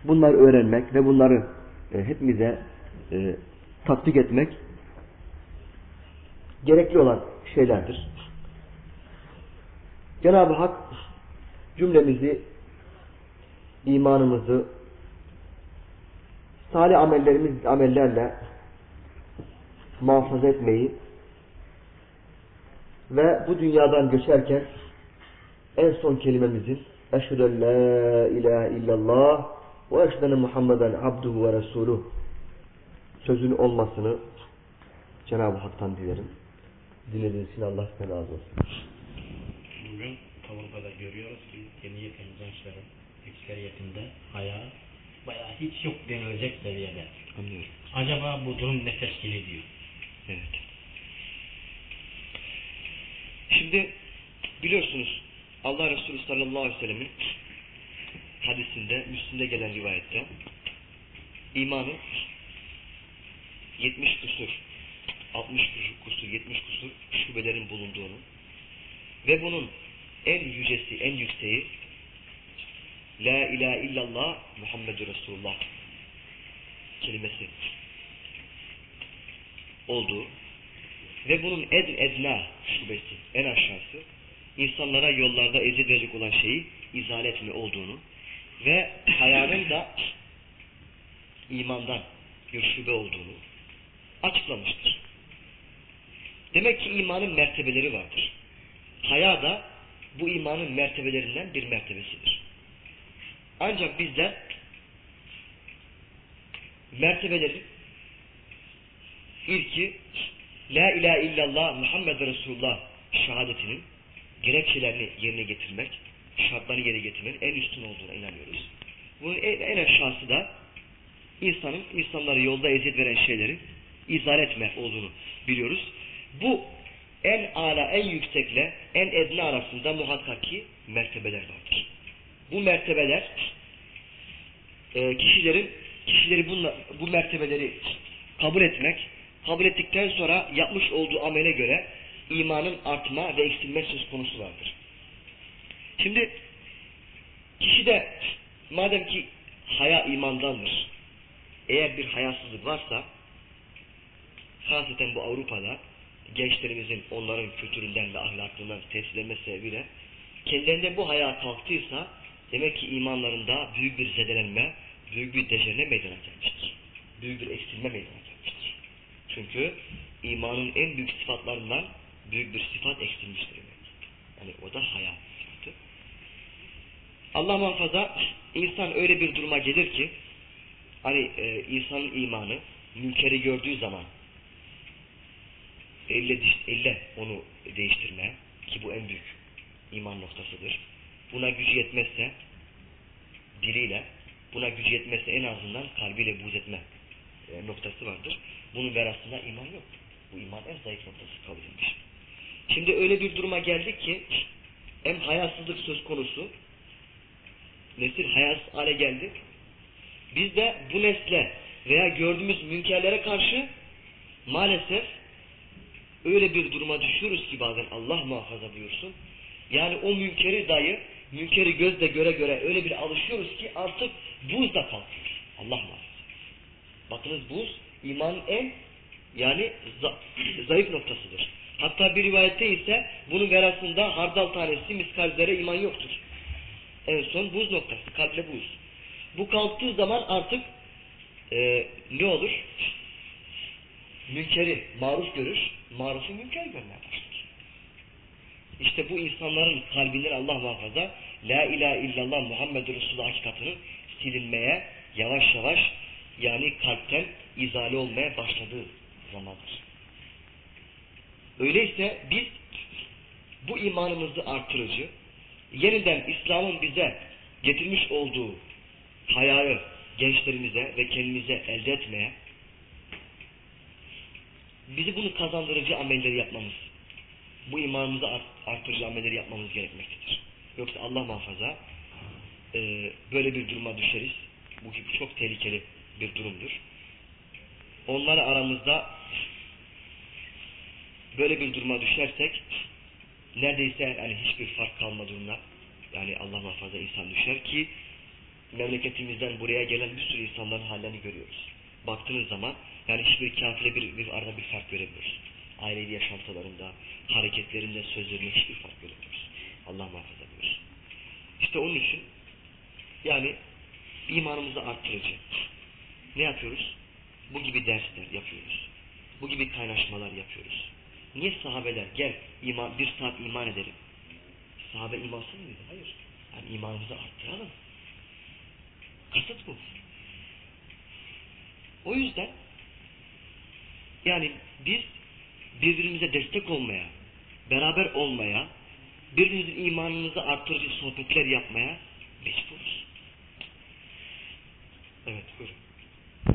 bunları öğrenmek ve bunları e, hepimize e, tatbik etmek gerekli olan şeylerdir. Cenab-ı Hak cümlemizi, imanımızı salih amellerimiz amellerle muhafaza etmeyi ve bu dünyadan göçerken en son kelimemizin Eşhedü en la ilahe illallah ve eşhedü Muhammeden abduhu ve resuluh sözün olmasını Cenab-ı Hak'tan dilerim. Dinlediğiniz için Allah size razı olsun. Bugün Avrupa'da görüyoruz ki yeni yeten gençlerin ekseriyetinde haya bayağı hiç yok denilecek seviyede. Anlıyorum. Acaba bu durum ne teşkil ediyor? Evet. Şimdi biliyorsunuz Allah Resulü sallallahu aleyhi ve sellemin hadisinde, Müslim'de gelen rivayette imanın 70 kusur, 60 kusur, 70 kusur şubelerin bulunduğunu ve bunun en yücesi, en yükseği La ilahe illallah Muhammedur Resulullah kelimesi olduğu ve bunun ed edna şubesi, en aşağısı insanlara yollarda eziyet verecek olan şeyi izale etme olduğunu ve hayanın da imandan bir şube olduğunu açıklamıştır. Demek ki imanın mertebeleri vardır. Haya da bu imanın mertebelerinden bir mertebesidir. Ancak bizler mertebeleri ilki La ilahe illallah Muhammed Resulullah şehadetinin gerekçelerini yerine getirmek, şartları yerine getirmenin en üstün olduğuna inanıyoruz. Bunun en, en aşağısı da insanın insanları yolda eziyet veren şeyleri izah etme olduğunu biliyoruz. Bu en ala, en yüksekle en edna arasında muhakkak ki mertebeler vardır. Bu mertebeler e, kişilerin kişileri bunla, bu mertebeleri kabul etmek, kabul ettikten sonra yapmış olduğu amele göre imanın artma ve eksilme söz konusu vardır. Şimdi kişide madem ki haya imandandır, eğer bir hayasızlık varsa hasreten bu Avrupa'da gençlerimizin onların kültüründen ve ahlakından tesirlenme sebebiyle kendilerinde bu haya kalktıysa demek ki imanlarında büyük bir zedelenme, büyük bir dejenere meydana gelmiştir. Büyük bir eksilme meydana gelmiştir. Çünkü imanın en büyük sıfatlarından büyük bir sıfat eksilmiştir. Yani o da haya sıfatı. Allah muhafaza insan öyle bir duruma gelir ki hani e, insanın imanı münkeri gördüğü zaman elle, elle onu değiştirme ki bu en büyük iman noktasıdır. Buna gücü yetmezse diliyle, buna gücü yetmezse en azından kalbiyle buğz etme e, noktası vardır. Bunun verasında iman yok. Bu iman en zayıf noktası kabul edilmiş. Şimdi öyle bir duruma geldik ki hem hayasızlık söz konusu nesil hayasız hale geldik. Biz de bu nesle veya gördüğümüz münkerlere karşı maalesef öyle bir duruma düşüyoruz ki bazen Allah muhafaza buyursun. Yani o münkeri dayı, münkeri gözle göre göre öyle bir alışıyoruz ki artık buz da kalkıyor. Allah muhafaza. Bakınız buz imanın en yani zayıf noktasıdır. Hatta bir rivayette ise bunun verasında hardal tanesi miskalzere iman yoktur. En son buz noktası, kalple buz. Bu kalktığı zaman artık e, ne olur? Münkeri maruf görür, marufu münker görmeye başlar. İşte bu insanların kalbinden Allah muhafaza La ilahe illallah Muhammedur Resulullah hakikatinin silinmeye yavaş yavaş yani kalpten izale olmaya başladığı zamandır. Öyleyse biz bu imanımızı artırıcı, yeniden İslam'ın bize getirmiş olduğu hayayı gençlerimize ve kendimize elde etmeye, bizi bunu kazandırıcı amelleri yapmamız, bu imanımızı artırıcı amelleri yapmamız gerekmektedir. Yoksa Allah muhafaza e, böyle bir duruma düşeriz. Bu çok tehlikeli bir durumdur. Onlarla aramızda böyle bir duruma düşersek neredeyse yani hiçbir fark kalma durumuna yani Allah muhafaza insan düşer ki memleketimizden buraya gelen bir sürü insanların hallerini görüyoruz. Baktığınız zaman yani hiçbir kafire bir, bir arada bir fark göremiyoruz. Ailevi yaşantılarında, hareketlerinde, sözlerinde hiçbir fark göremiyoruz. Allah muhafaza buyursun. İşte onun için yani imanımızı arttırıcı. Ne yapıyoruz? Bu gibi dersler yapıyoruz. Bu gibi kaynaşmalar yapıyoruz. Niye sahabeler gel iman, bir saat iman edelim. Sahabe imansız mıydı? Hayır. Yani imanımızı arttıralım. Kasıt bu. O yüzden yani biz birbirimize destek olmaya, beraber olmaya, birbirimizin imanımızı arttırıcı sohbetler yapmaya mecburuz. Evet, buyurun.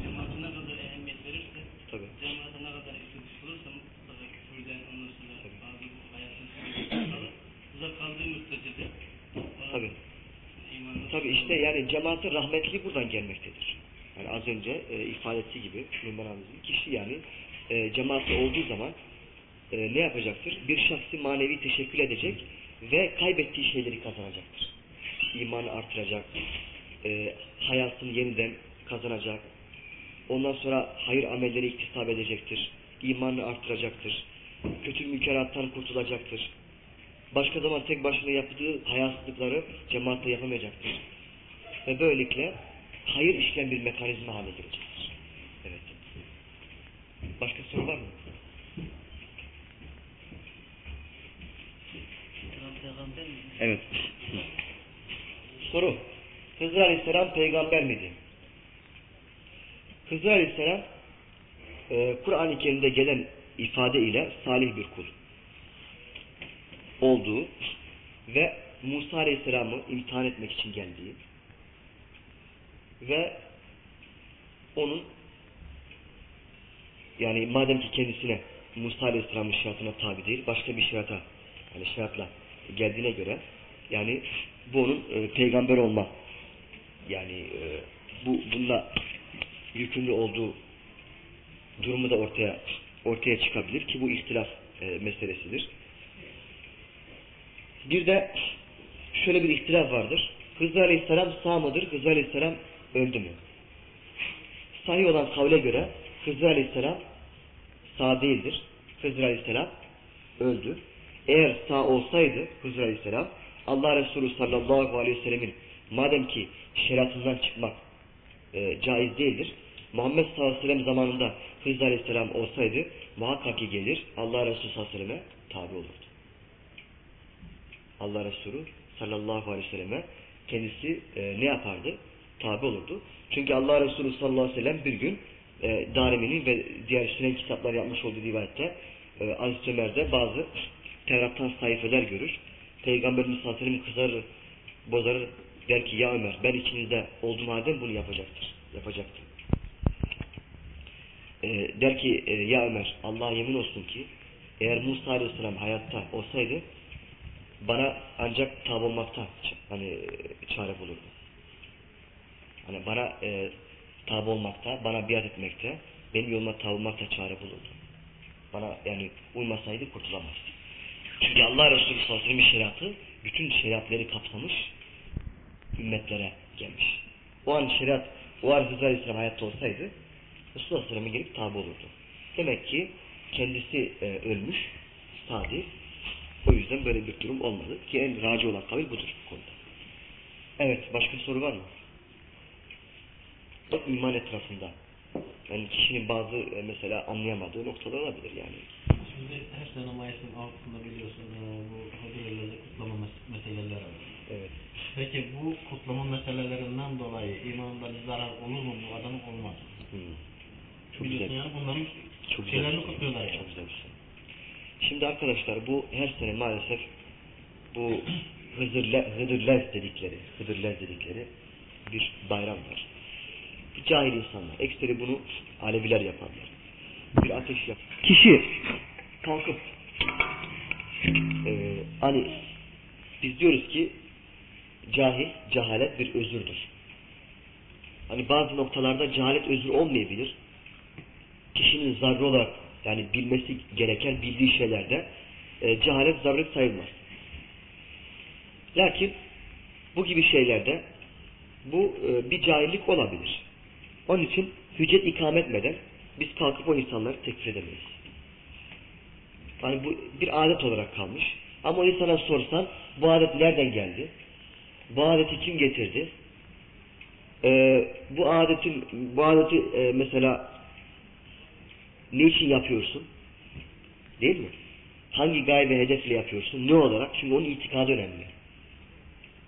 Cemaate ne kadar ehemmiyet verirse, Tabii. cemaate ne kadar üstü düşürürse mutlaka küfürden, ondan sonra bazı bu hayatın sıkıntıları uzak kaldığı müddetçe de Tabii. imanı Tabii işte yani cemaatin rahmetli buradan gelmektedir. Yani az önce e, ifade ettiği gibi Numan abimizin kişi yani e, cemaatte olduğu zaman e, ne yapacaktır? Bir şahsi manevi teşekkür edecek ve kaybettiği şeyleri kazanacaktır. İmanı artıracak, e, hayatını yeniden kazanacak, ondan sonra hayır amelleri iktisap edecektir, imanını artıracaktır, kötü münkerattan kurtulacaktır. Başka zaman tek başına yaptığı hayasızlıkları cemaatte yapamayacaktır. Ve böylelikle hayır işleyen bir mekanizma haline gelecektir. Evet. Başka soru var mı? Evet. Soru. Hızır Aleyhisselam peygamber miydi? Hızır Aleyhisselam e, Kur'an-ı Kerim'de gelen ifade ile salih bir kul olduğu ve Musa Aleyhisselam'ı imtihan etmek için geldiği ve onun yani madem ki kendisine Musa Aleyhisselam'ın şeriatına tabi değil, başka bir şeriata yani şeriatla geldiğine göre yani bu onun e, peygamber olma yani e, bu bununla yükümlü olduğu durumu da ortaya ortaya çıkabilir ki bu ihtilaf e, meselesidir. Bir de şöyle bir ihtilaf vardır. Hızır Aleyhisselam sağ mıdır? Hızır Aleyhisselam öldü mü? Sahih olan kavle göre Hızır Aleyhisselam sağ değildir. Hızır Aleyhisselam öldü. Eğer sağ olsaydı Hızır Aleyhisselam Allah Resulü sallallahu aleyhi ve sellemin madem ki şeriatından çıkmak e, caiz değildir. Muhammed sallallahu aleyhi ve sellem zamanında Hızır Aleyhisselam olsaydı muhakkak ki gelir Allah Resulü sallallahu aleyhi ve selleme tabi olurdu. Allah Resulü sallallahu aleyhi ve selleme kendisi e, ne yapardı? Tabi olurdu. Çünkü Allah Resulü sallallahu aleyhi ve sellem bir gün e, Darimi'nin ve diğer süren kitaplar yapmış olduğu rivayette e, Aziz Ömer'de bazı Tevrat'tan sayfeler görür. Peygamberimiz sallallahu aleyhi ve kızarır, bozarır. Der ki ya Ömer ben içinizde olduğum halde bunu yapacaktır. Yapacaktır. E, der ki e, ya Ömer Allah'a yemin olsun ki eğer Musa aleyhisselam hayatta olsaydı bana ancak tabi olmakta hani çare bulurdu. Hani bana e, tabi olmakta, bana biat etmekte, benim yoluma tabi olmakta çare bulurdu. Bana yani uymasaydı kurtulamazdı. Çünkü Allah Resulü sallallahu aleyhi ve sellem'in şeriatı bütün şeriatları kapsamış ümmetlere gelmiş. O an şeriat, o an Hızır Aleyhisselam hayatta olsaydı Resulullah Aleyhisselam'a gelip tabi olurdu. Demek ki kendisi e, ölmüş. O yüzden böyle bir durum olmadı. Ki en raci olan kavil budur bu konuda. Evet, başka soru var mı? Bak iman etrafında. Yani kişinin bazı e, mesela anlayamadığı noktalar olabilir yani. Şimdi her sene Mayıs'ın altında biliyorsun e, bu Hıdrellez'i kutlama mes- meseleleri var. Evet. Peki bu kutlama meselelerinden dolayı imanında bir zarar olur mu bu adamın olmaz. Hmm. Çok Biliyorsun güzel. yani bunların Çok şeylerini kutluyorlar yani. Çok güzel bir soru. Şimdi arkadaşlar bu her sene maalesef bu Hıdırlez, Hıdırlez dedikleri, Hıdırlez dedikleri bir bayram var. Cahil insanlar. Ekseri bunu Aleviler yaparlar. Bir ateş yap. Kişi kalkıp e, hani biz diyoruz ki cahil, cehalet bir özürdür. Hani bazı noktalarda cehalet özür olmayabilir. Kişinin zarrı olarak yani bilmesi gereken bildiği şeylerde e, cehalet zaruret sayılmaz. Lakin bu gibi şeylerde bu e, bir cahillik olabilir. Onun için hüccet ikame etmeden biz kalkıp o insanları tekfir edemeyiz. Yani bu bir adet olarak kalmış. Ama o insana sorsan bu adet nereden geldi? Bu adeti kim getirdi? Ee, bu adetin bu adeti e, mesela ne için yapıyorsun? Değil mi? Hangi gaye ve hedefle yapıyorsun? Ne olarak? Çünkü onun itikadı önemli.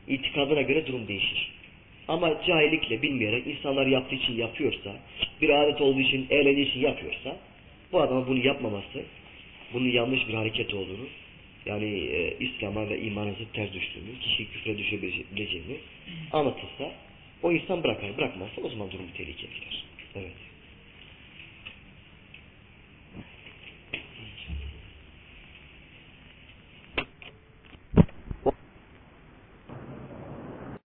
İtikadına göre durum değişir. Ama cahillikle bilmeyerek insanlar yaptığı için yapıyorsa, bir adet olduğu için, eğlendiği için yapıyorsa, bu adama bunu yapmaması, bunun yanlış bir hareket olduğunu, yani e, İslam'a ve imana ters düştüğünü, kişiyi küfre düşebileceğini anlatırsa, o insan bırakar. Bırakmazsa o zaman durum tehlikeye girer. Evet.